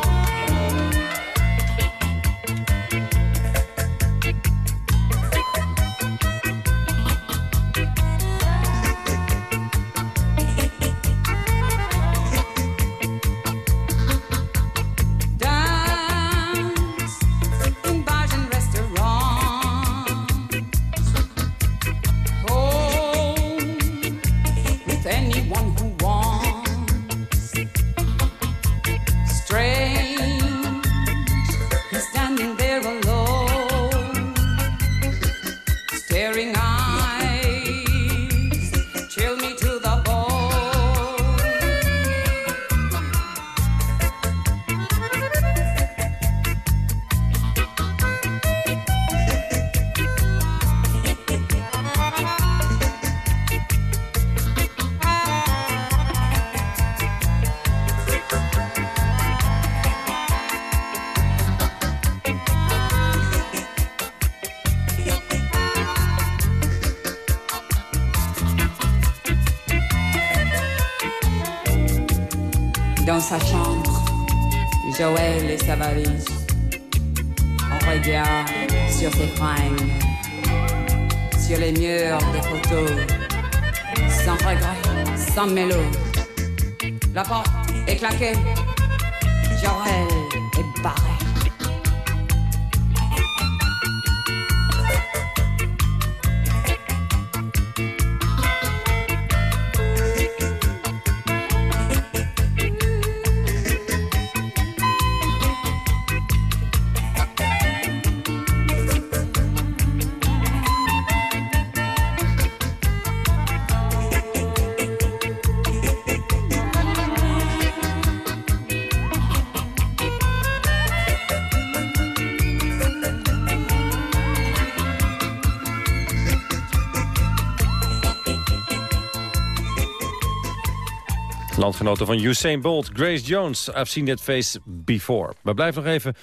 Landgenoten van Usain Bolt, Grace Jones. I've seen that face before. We blijven nog even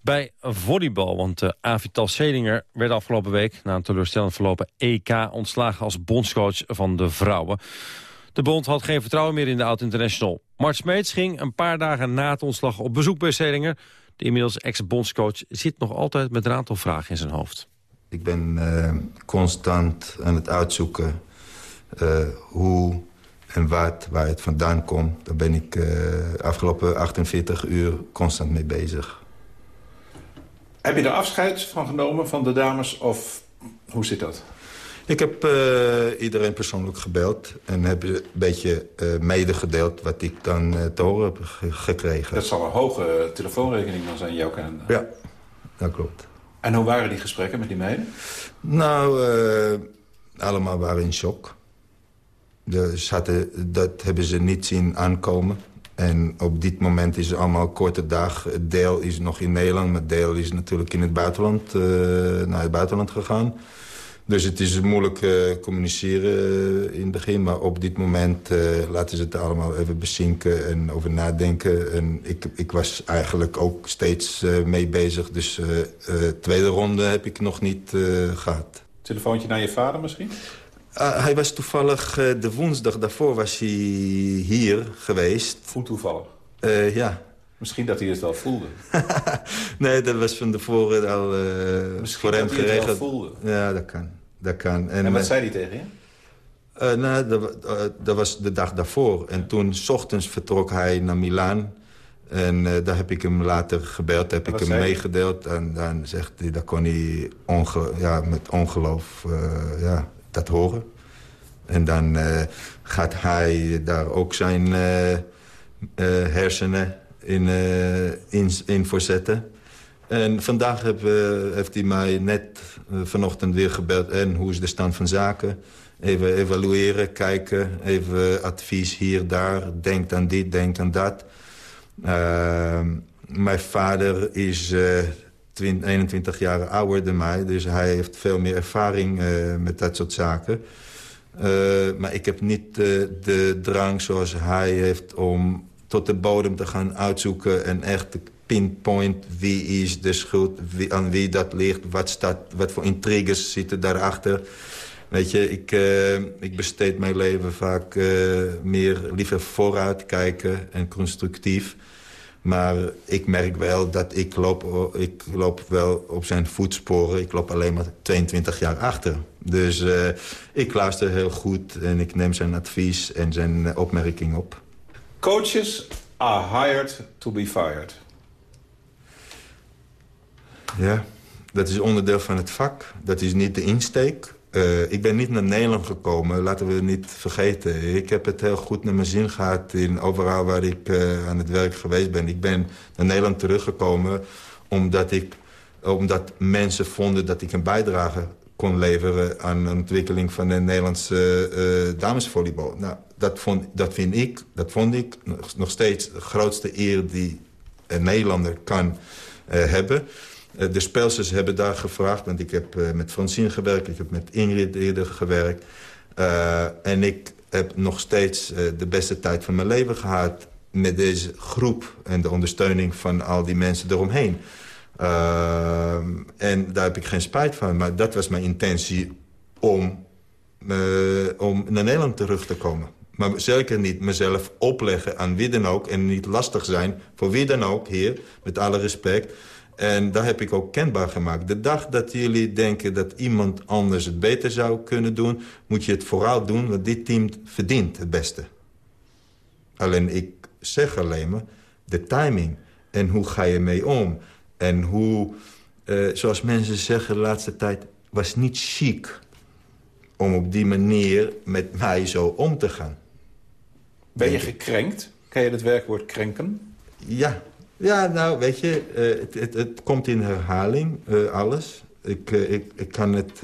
bij volleybal. Want uh, Avital Selinger werd afgelopen week... na een teleurstellend verlopen EK ontslagen als bondscoach van de vrouwen. De bond had geen vertrouwen meer in de oud-international. Mart Smeets ging een paar dagen na het ontslag op bezoek bij Selinger. De inmiddels ex-bondscoach zit nog altijd met een aantal vragen in zijn hoofd. Ik ben eh, constant aan het uitzoeken eh, hoe en wat, waar het vandaan komt. Daar ben ik de afgelopen 48 uur constant mee bezig. Heb je er afscheid van genomen van de dames of hoe zit dat? Ik heb eh, iedereen persoonlijk gebeld en heb een beetje eh, medegedeeld wat ik dan eh, te horen heb ge- gekregen. Dat zal een hoge telefoonrekening dan zijn jouw kalender. Ja, dat klopt. En hoe waren die gesprekken met die meiden? Nou, eh, allemaal waren in shock. Dus dat hebben ze niet zien aankomen. En op dit moment is het allemaal korte dag. Het deel is nog in Nederland, maar het deel is natuurlijk in het buitenland, eh, naar het buitenland gegaan. Dus het is moeilijk eh, communiceren in het begin. Maar op dit moment eh, laten ze het allemaal even bezinken en over nadenken. En ik, ik was eigenlijk ook steeds mee bezig. Dus tweede ronde heb ik nog niet eh, gehad. Telefoontje naar je vader misschien? Ah, hij was toevallig, eh, de woensdag daarvoor was hij hier geweest. Hoe toevallig? Eh, ja. Misschien dat hij het wel voelde. nee, dat was van tevoren al eh, voor hem dat hij het wel geregeld. voelde. Ja, dat kan. Dat kan. En, wat eh, zei hij tegen je? eh, nou, dat, eh, dat was de dag daarvoor. En toen, s ochtends, vertrok hij naar Milaan. En eh, daar heb ik hem later gebeld, heb ik hem meegedeeld. En dan zegt hij, dat kon hij onge ja, met ongeloof eh, ja, horen. En dan eh, gaat hij daar ook zijn eh, eh, hersenen in, in, in voor zetten. En vandaag heeft hij mij net vanochtend weer gebeld. En hoe is de stand van zaken? Even evalueren, kijken, even advies hier, daar. Denk aan dit, denk aan dat. Uh, mijn vader is 20, 21 jaar ouder dan mij. Dus hij heeft veel meer ervaring uh, met dat soort zaken. Uh, maar ik heb niet de drang zoals hij heeft om tot de bodem te gaan uitzoeken... en echt te pinpoint wie is de schuld, wie, aan wie dat ligt... wat, staat, wat voor intriges zitten daarachter... Weet je, ik, ik besteed mijn leven vaak meer liever vooruit kijken en constructief. Maar ik merk wel dat ik loop, ik loop wel op zijn voetsporen. Ik loop alleen maar 22 jaar achter. Dus uh, ik luister heel goed en ik neem zijn advies en zijn opmerking op. Coaches are hired to be fired. Ja, dat is onderdeel van het vak. Dat is niet de insteek. Uh, ik ben niet naar Nederland gekomen, laten we niet vergeten. Ik heb het heel goed naar mijn zin gehad in overal waar ik uh, aan het werk geweest ben. Ik ben naar Nederland teruggekomen omdat, ik, omdat mensen vonden dat ik een bijdrage kon leveren... aan de ontwikkeling van de Nederlandse uh, damesvolleybal. Nou, dat, vond, dat vind ik, dat vond ik nog steeds de grootste eer die een Nederlander kan hebben... De spelsters hebben daar gevraagd, want ik heb uh, met Francine gewerkt... ik heb met Ingrid eerder gewerkt. Uh, en ik heb nog steeds de beste tijd van mijn leven gehad... met deze groep en de ondersteuning van al die mensen eromheen. en daar heb ik geen spijt van. Maar dat was mijn intentie om, om naar Nederland terug te komen. Maar zeker niet mezelf opleggen aan wie dan ook... en niet lastig zijn voor wie dan ook, hier, met alle respect... En daar heb ik ook kenbaar gemaakt. De dag dat jullie denken dat iemand anders het beter zou kunnen doen... moet je het vooral doen, want dit team verdient het beste. Alleen ik zeg alleen maar de timing. En hoe ga je mee om? En hoe, uh, zoals mensen zeggen de laatste tijd... was niet chic om op die manier met mij zo om te gaan. Ben je gekrenkt? Kan je het werkwoord krenken? Ja, ja, nou, weet je, uh, het, het, het, komt in herhaling, uh, alles. Ik, uh, ik, ik kan het,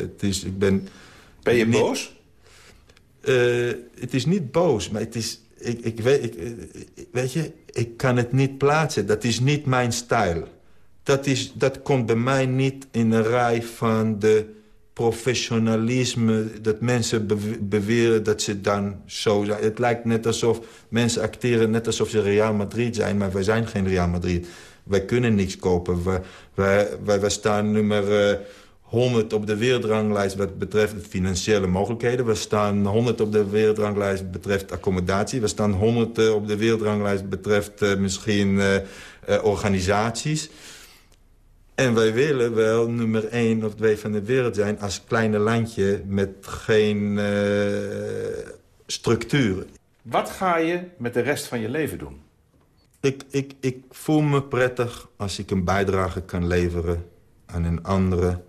het is, ik ben... Ben je niet, boos? het is niet boos, maar het is, ik, ik weet, ik, weet je, ik kan het niet plaatsen. Dat is niet mijn stijl. Dat, is, dat komt bij mij niet in een rij van de professionalisme... dat mensen beweren dat ze dan zo zijn. Het lijkt net alsof mensen acteren net alsof ze Real Madrid zijn... maar wij zijn geen Real Madrid. Wij kunnen niks kopen. Wij, wij, wij, staan nummer uh, 100 op de wereldranglijst... wat betreft financiële mogelijkheden. We staan 100 op de wereldranglijst betreft accommodatie. We staan 100 uh, op de wereldranglijst betreft uh, misschien organisaties... En wij willen wel nummer één of twee van de wereld zijn... als kleine landje met geen uh, structuur. Wat ga je met de rest van je leven doen? Ik, ik, ik voel me prettig als ik een bijdrage kan leveren aan een andere...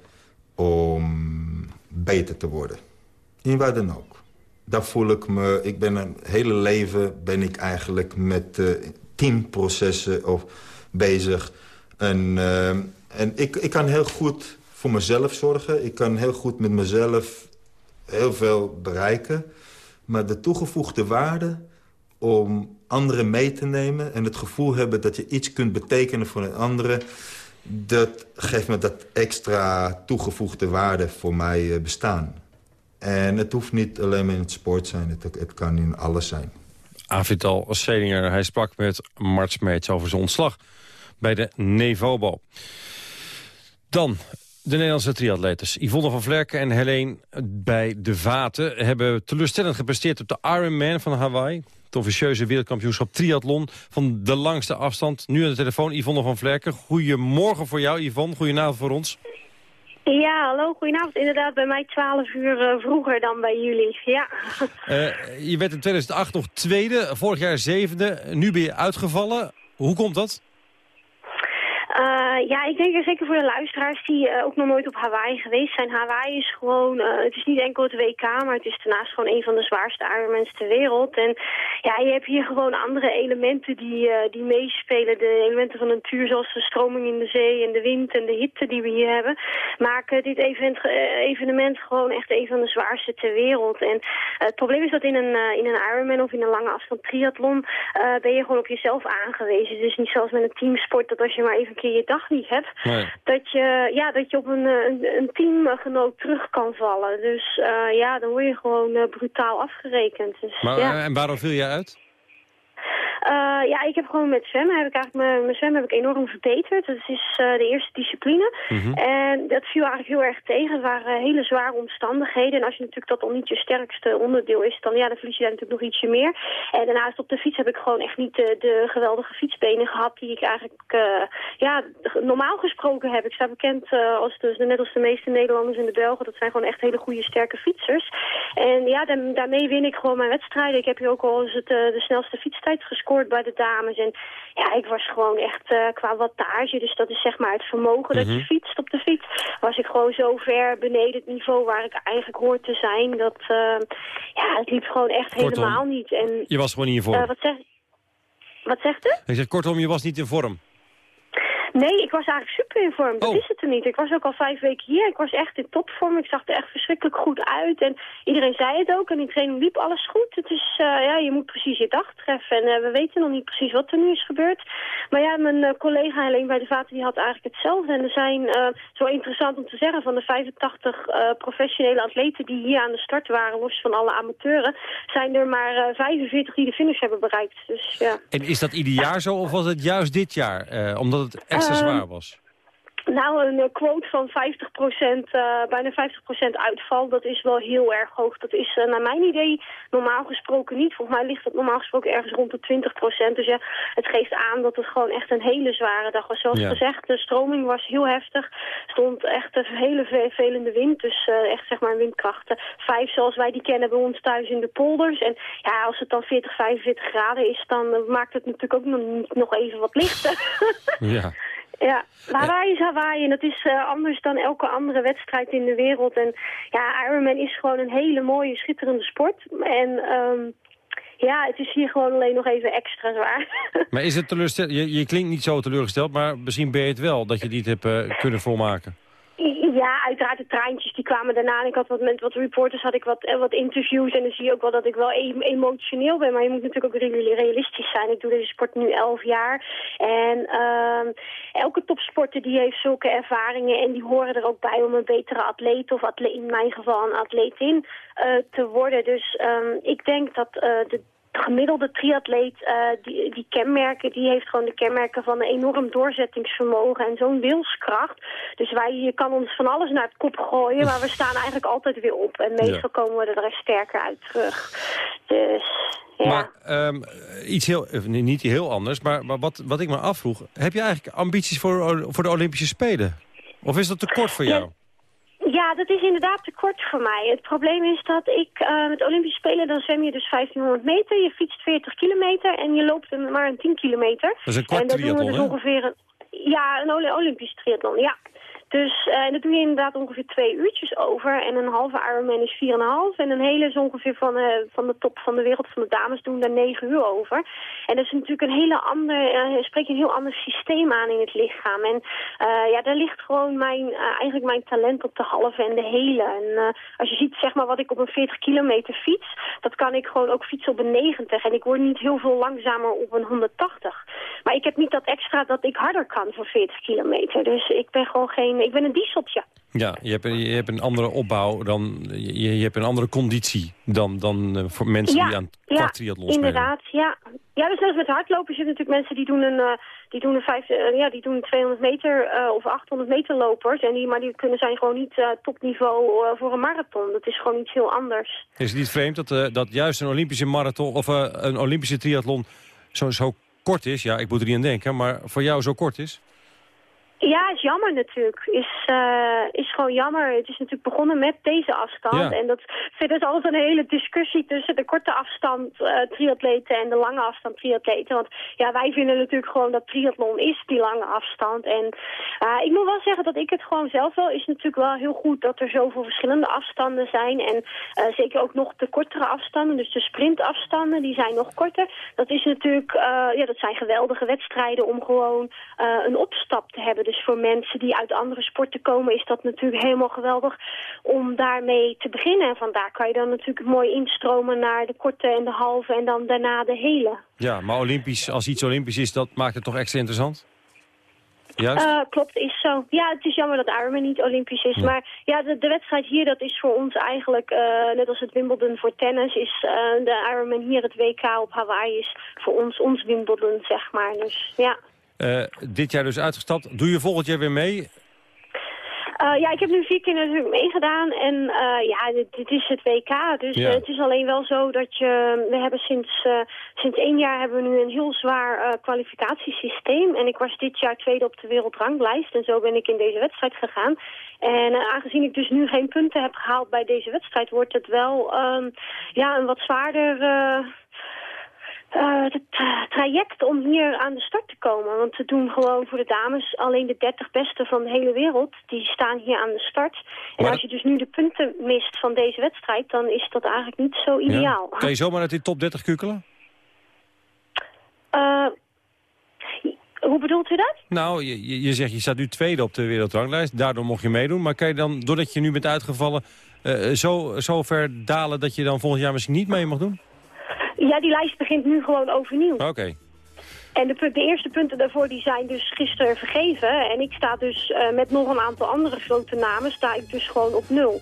om beter te worden. In waar dan ook. Daar voel ik me... Ik ben een hele leven ben ik eigenlijk met uh, teamprocessen of bezig... En, uh, en ik, ik kan heel goed voor mezelf zorgen. Ik kan heel goed met mezelf heel veel bereiken. Maar de toegevoegde waarde om anderen mee te nemen... en het gevoel hebben dat je iets kunt betekenen voor een andere... dat geeft me dat extra toegevoegde waarde voor mij bestaan. En het hoeft niet alleen maar in het sport zijn. Het, het kan in alles zijn. Avital Selinger, hij sprak met Mart Smeets over zijn ontslag bij de Nevobo. Dan de Nederlandse triatletes Yvonne van Vlerken en Helene bij de Vaten... hebben teleurstellend gepresteerd op de Ironman van Hawaii. Het officieuze wereldkampioenschap triathlon van de langste afstand. Nu aan de telefoon Yvonne van Vlerken. Goedemorgen voor jou, Yvonne. Goedenavond voor ons. Ja, hallo, goedenavond. Inderdaad, bij mij 12 uur uh, vroeger dan bij jullie. Ja. Uh, je werd in 2008 nog tweede, vorig jaar zevende. Nu ben je uitgevallen. Hoe komt dat? Eh, ja, ik denk er zeker voor de luisteraars die eh, ook nog nooit op Hawaii geweest zijn. Hawaii is gewoon, eh, het is niet enkel het WK, maar het is daarnaast gewoon een van de zwaarste Ironmans ter wereld. En ja, je hebt hier gewoon andere elementen die, die meespelen. De elementen van de natuur, zoals de stroming in de zee en de wind en de hitte die we hier hebben, maken dit event, evenement gewoon echt een van de zwaarste ter wereld. En het probleem is dat in een, in een Ironman of in een lange afstand triathlon ben je gewoon op jezelf aangewezen. Is niet zoals met een teamsport dat als je maar even keer je dag niet hebt, dat, je, ja, dat je op een, eh, een, een teamgenoot terug kan vallen. Dus eh, ja, dan word je gewoon eh, brutaal afgerekend. Dus, Maar, ja. En waarom viel jij uit? Eh, ja, ik heb gewoon met zwemmen heb ik eigenlijk mijn, mijn zwemmen heb ik enorm verbeterd. Dat is eh, de eerste discipline. Mhm. En dat viel eigenlijk heel erg tegen. Het waren hele zware omstandigheden. En als je natuurlijk dat al niet je sterkste onderdeel is, dan, ja, dan verlies je daar natuurlijk nog ietsje meer. En daarnaast op de fiets heb ik gewoon echt niet de, de geweldige fietsbenen gehad die ik eigenlijk, eh, ja, normaal gesproken heb. Ik sta bekend als de, net als de meeste Nederlanders en de Belgen. Dat zijn gewoon echt hele goede, sterke fietsers. En ja, daar- daarmee win ik gewoon mijn wedstrijden. Ik heb hier ook al eens het, de snelste gescoord bij de dames. En ja, ik was gewoon echt eh, qua wattage, dus dat is zeg maar het vermogen dat Mhm. je fietst op de fiets, was ik gewoon zo ver beneden het niveau waar ik eigenlijk hoort te zijn. Dat, eh, ja, het liep gewoon echt Kortom, helemaal niet. En, Je was gewoon niet in vorm. eh, wat, zeg, wat zegt u? Ik zeg kortom, je was niet in vorm. Nee, ik was eigenlijk super in vorm. Dat Oh. is het er niet. Ik was ook al vijf weken hier. Ik was echt in topvorm. Ik zag er echt verschrikkelijk goed uit. En iedereen zei het ook. En training liep alles goed. Het is, eh, ja, je moet precies je dag treffen. En eh, we weten nog niet precies wat er nu is gebeurd. Maar ja, mijn eh, collega alleen bij de Vaten die had eigenlijk hetzelfde. En er zijn, eh, zo interessant om te zeggen, van de 85 eh, professionele atleten die hier aan de start waren, los van alle amateuren, zijn er maar eh, 45 die de finish hebben bereikt. Dus ja. En is dat ieder jaar zo of was het juist dit jaar? eh, omdat het extra Ehm, zwaar was. Nou, een eh, quote van 50%, eh, bijna 50% uitval, dat is wel heel erg hoog. Dat is eh, naar mijn idee normaal gesproken niet. Volgens mij ligt het normaal gesproken ergens rond de 20%. Dus ja, het geeft aan dat het gewoon echt een hele zware dag was. Zoals Ja. gezegd, de stroming was heel heftig. stond echt een hele vervelende wind. Dus echt zeg maar windkrachten 5 zoals wij die kennen bij ons thuis in de polders. En ja, als het dan 40, 45 graden is, dan maakt het natuurlijk ook nog, nog even wat lichter. Ja. Ja, Hawaii is Hawaii en dat is eh, anders dan elke andere wedstrijd in de wereld. En ja, Ironman is gewoon een hele mooie, schitterende sport. En ehm, ja, het is hier gewoon alleen nog even extra zwaar. Maar is het teleurstellend? Je, je klinkt niet zo teleurgesteld, maar misschien ben je het wel dat je niet hebt eh, kunnen volmaken. Ja, uiteraard de treintjes die kwamen daarna. Ik had wat met wat reporters had ik wat, eh, wat interviews. En dan zie je ook wel dat ik wel e- emotioneel ben. Maar je moet natuurlijk ook re- realistisch zijn. Ik doe deze sport nu elf jaar. En ehm, elke topsporter die heeft zulke ervaringen. En die horen er ook bij om een betere atleet. Of atle- in mijn geval een atleetin eh, te worden. Dus ehm, ik denk dat eh, de de gemiddelde triatleet, eh, die, die kenmerken, die heeft gewoon de kenmerken van een enorm doorzettingsvermogen en zo'n wilskracht. Dus wij, je kan ons van alles naar het kop gooien, maar we staan eigenlijk altijd weer op. En meestal komen we er sterker uit terug. Dus, ja. Maar ehm, iets heel, eh, niet heel anders, maar, maar wat, wat ik me afvroeg... heb je eigenlijk ambities voor, voor de Olympische Spelen? Of is dat te kort voor jou? Ja, dat is inderdaad te kort voor mij. Het probleem is dat ik eh, met Olympische Spelen, dan zwem je dus 1500 meter, je fietst 40 kilometer en je loopt maar een 10 kilometer. Dat is een kwart en dat doen we dus ongeveer een, ja, een Olympisch triathlon, ja. Dus eh, en dat doe je inderdaad ongeveer twee uurtjes over. En een halve Ironman is 4,5. En een hele is ongeveer van, eh, van de top van de wereld van de dames doen daar 9 uur over. En dat is natuurlijk een hele ander, eh spreek je een heel ander systeem aan in het lichaam. En eh, ja, daar ligt gewoon mijn, eh, eigenlijk mijn talent op de halve en de hele. En eh, als je ziet zeg maar wat ik op een 40 kilometer fiets, dat kan ik gewoon ook fietsen op een 90. En ik word niet heel veel langzamer op een 180. Maar ik heb niet dat extra dat ik harder kan voor 40 kilometer. Dus ik ben gewoon geen, ik ben een dieseltje. Ja, je hebt, een- je hebt een andere opbouw, dan, je, je hebt een andere conditie dan, dan eh, voor mensen die aan ja, triathlon spelen. inderdaad, ja. Ja, dus net als met hardlopen. Hebt natuurlijk mensen die doen een, eh, die doen een, vijf, eh, ja, die doen 200 meter eh, of 800 meter lopers. En die, maar die kunnen zijn gewoon niet eh, topniveau eh, voor een marathon. Dat is gewoon iets heel anders. Is het niet vreemd dat, eh, dat juist een Olympische marathon of eh, een Olympische triathlon zo, zo kort is? Ja, ik moet er niet aan denken, maar voor jou zo kort is? Ja, is jammer natuurlijk. Is, eh, is gewoon jammer. Het is natuurlijk begonnen met deze afstand. Ja. En dat verder is altijd een hele discussie tussen de korte afstand eh, triatleten en de lange afstand triatleten. Want ja, wij vinden natuurlijk gewoon dat triathlon is die lange afstand. En eh, ik moet wel zeggen dat ik het gewoon zelf wel is natuurlijk wel heel goed dat er zoveel verschillende afstanden zijn. En zeker ook nog de kortere afstanden, dus de sprintafstanden, die zijn nog korter. Dat is natuurlijk, ja, dat zijn geweldige wedstrijden om gewoon een opstap te hebben. Dus voor mensen die uit andere sporten komen is dat natuurlijk helemaal geweldig om daarmee te beginnen. En vandaar kan je dan natuurlijk mooi instromen naar de korte en de halve en dan daarna de hele. Ja, maar Olympisch, als iets Olympisch is, dat maakt het toch extra interessant? Juist? Eh, klopt, is zo. Ja, het is jammer dat Ironman niet olympisch is. Maar ja, de, de wedstrijd hier, dat is voor ons eigenlijk, eh, net als het Wimbledon voor tennis, is eh, de Ironman hier, het WK op Hawaii, is voor ons ons Wimbledon, zeg maar. Dus ja. Eh, dit jaar dus uitgestapt. Doe je volgend jaar weer mee? Eh, ja, ik heb nu vier keer natuurlijk meegedaan en eh, ja, dit, dit is het WK. Dus Ja. het is alleen wel zo dat je, we hebben sinds, sinds één jaar hebben we nu een heel zwaar kwalificatiesysteem. En ik was dit jaar tweede op de wereldranglijst en zo ben ik in deze wedstrijd gegaan. En aangezien ik dus nu geen punten heb gehaald bij deze wedstrijd, wordt het wel ehm, ja, een wat zwaarder... eh, het tra- traject om hier aan de start te komen. Want we doen gewoon voor de dames alleen de 30 beste van de hele wereld. Die staan hier aan de start. En als je dus nu de punten mist van deze wedstrijd, dan is dat eigenlijk niet zo ideaal. Ja? Kan je zomaar uit die top 30 kukelen? Eh, hoe bedoelt u dat? Nou, je, je- zegt je staat nu tweede op de wereldranglijst. Daardoor mocht je meedoen. Maar kan je dan, doordat je nu bent uitgevallen, eh, zo, zo ver dalen dat je dan volgend jaar misschien niet mee mag doen? Ja, die lijst begint nu gewoon overnieuw. Oké. En de, de eerste punten daarvoor die zijn dus gisteren vergeven. En ik sta dus eh, met nog een aantal andere grote namen, sta ik dus gewoon op nul.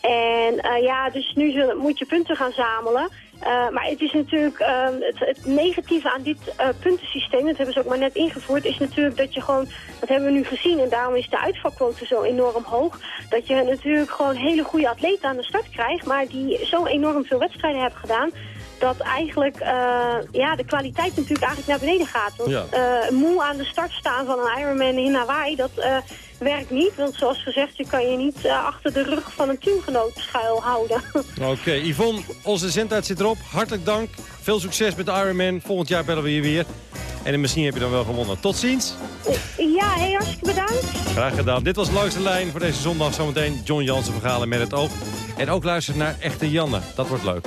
En eh, ja, dus nu zullen, moet je punten gaan zamelen. Eh, maar het is natuurlijk, eh, het, het negatieve aan dit eh, puntensysteem, dat hebben ze ook maar net ingevoerd, is natuurlijk dat je gewoon, dat hebben we nu gezien en daarom is de uitvalquote zo enorm hoog, dat je natuurlijk gewoon hele goede atleten aan de start krijgt, maar die zo enorm veel wedstrijden hebben gedaan, dat eigenlijk eh, ja, de kwaliteit natuurlijk eigenlijk naar beneden gaat. Want Ja. eh, moe aan de start staan van een Ironman in Hawaii, dat eh, werkt niet. Want zoals gezegd, je kan je niet achter de rug van een teamgenoot schuil houden. Oké, Yvonne, onze zendtijd zit erop. Hartelijk dank. Veel succes met de Ironman. Volgend jaar bellen we je weer. En misschien heb je dan wel gewonnen. Tot ziens. ja, heel hartstikke bedankt. Graag gedaan. Dit was Langs de Lijn voor deze zondag. Zometeen John Jansen verhalen met het oog. En ook luisteren naar Echte Janne. Dat wordt leuk.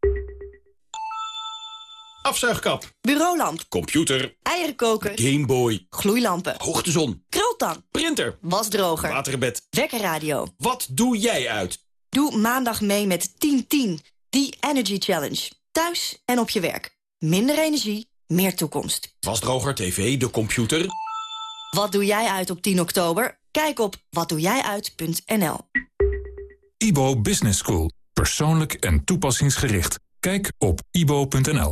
Afzuigkap. Bureaulamp. Computer. Eierenkoker. Gameboy. Gloeilampen. Hoogtezon. Krultang. Printer. Wasdroger. Waterbed. Wekkerradio. Wat doe jij uit? Doe maandag mee met 1010. Die Energy Challenge. Thuis en op je werk. Minder energie, meer toekomst. Wasdroger, tv, de computer. Wat doe jij uit op 10 oktober? Kijk op watdoejijuit.nl. IBO Business School, persoonlijk en toepassingsgericht. Kijk op ibo.nl.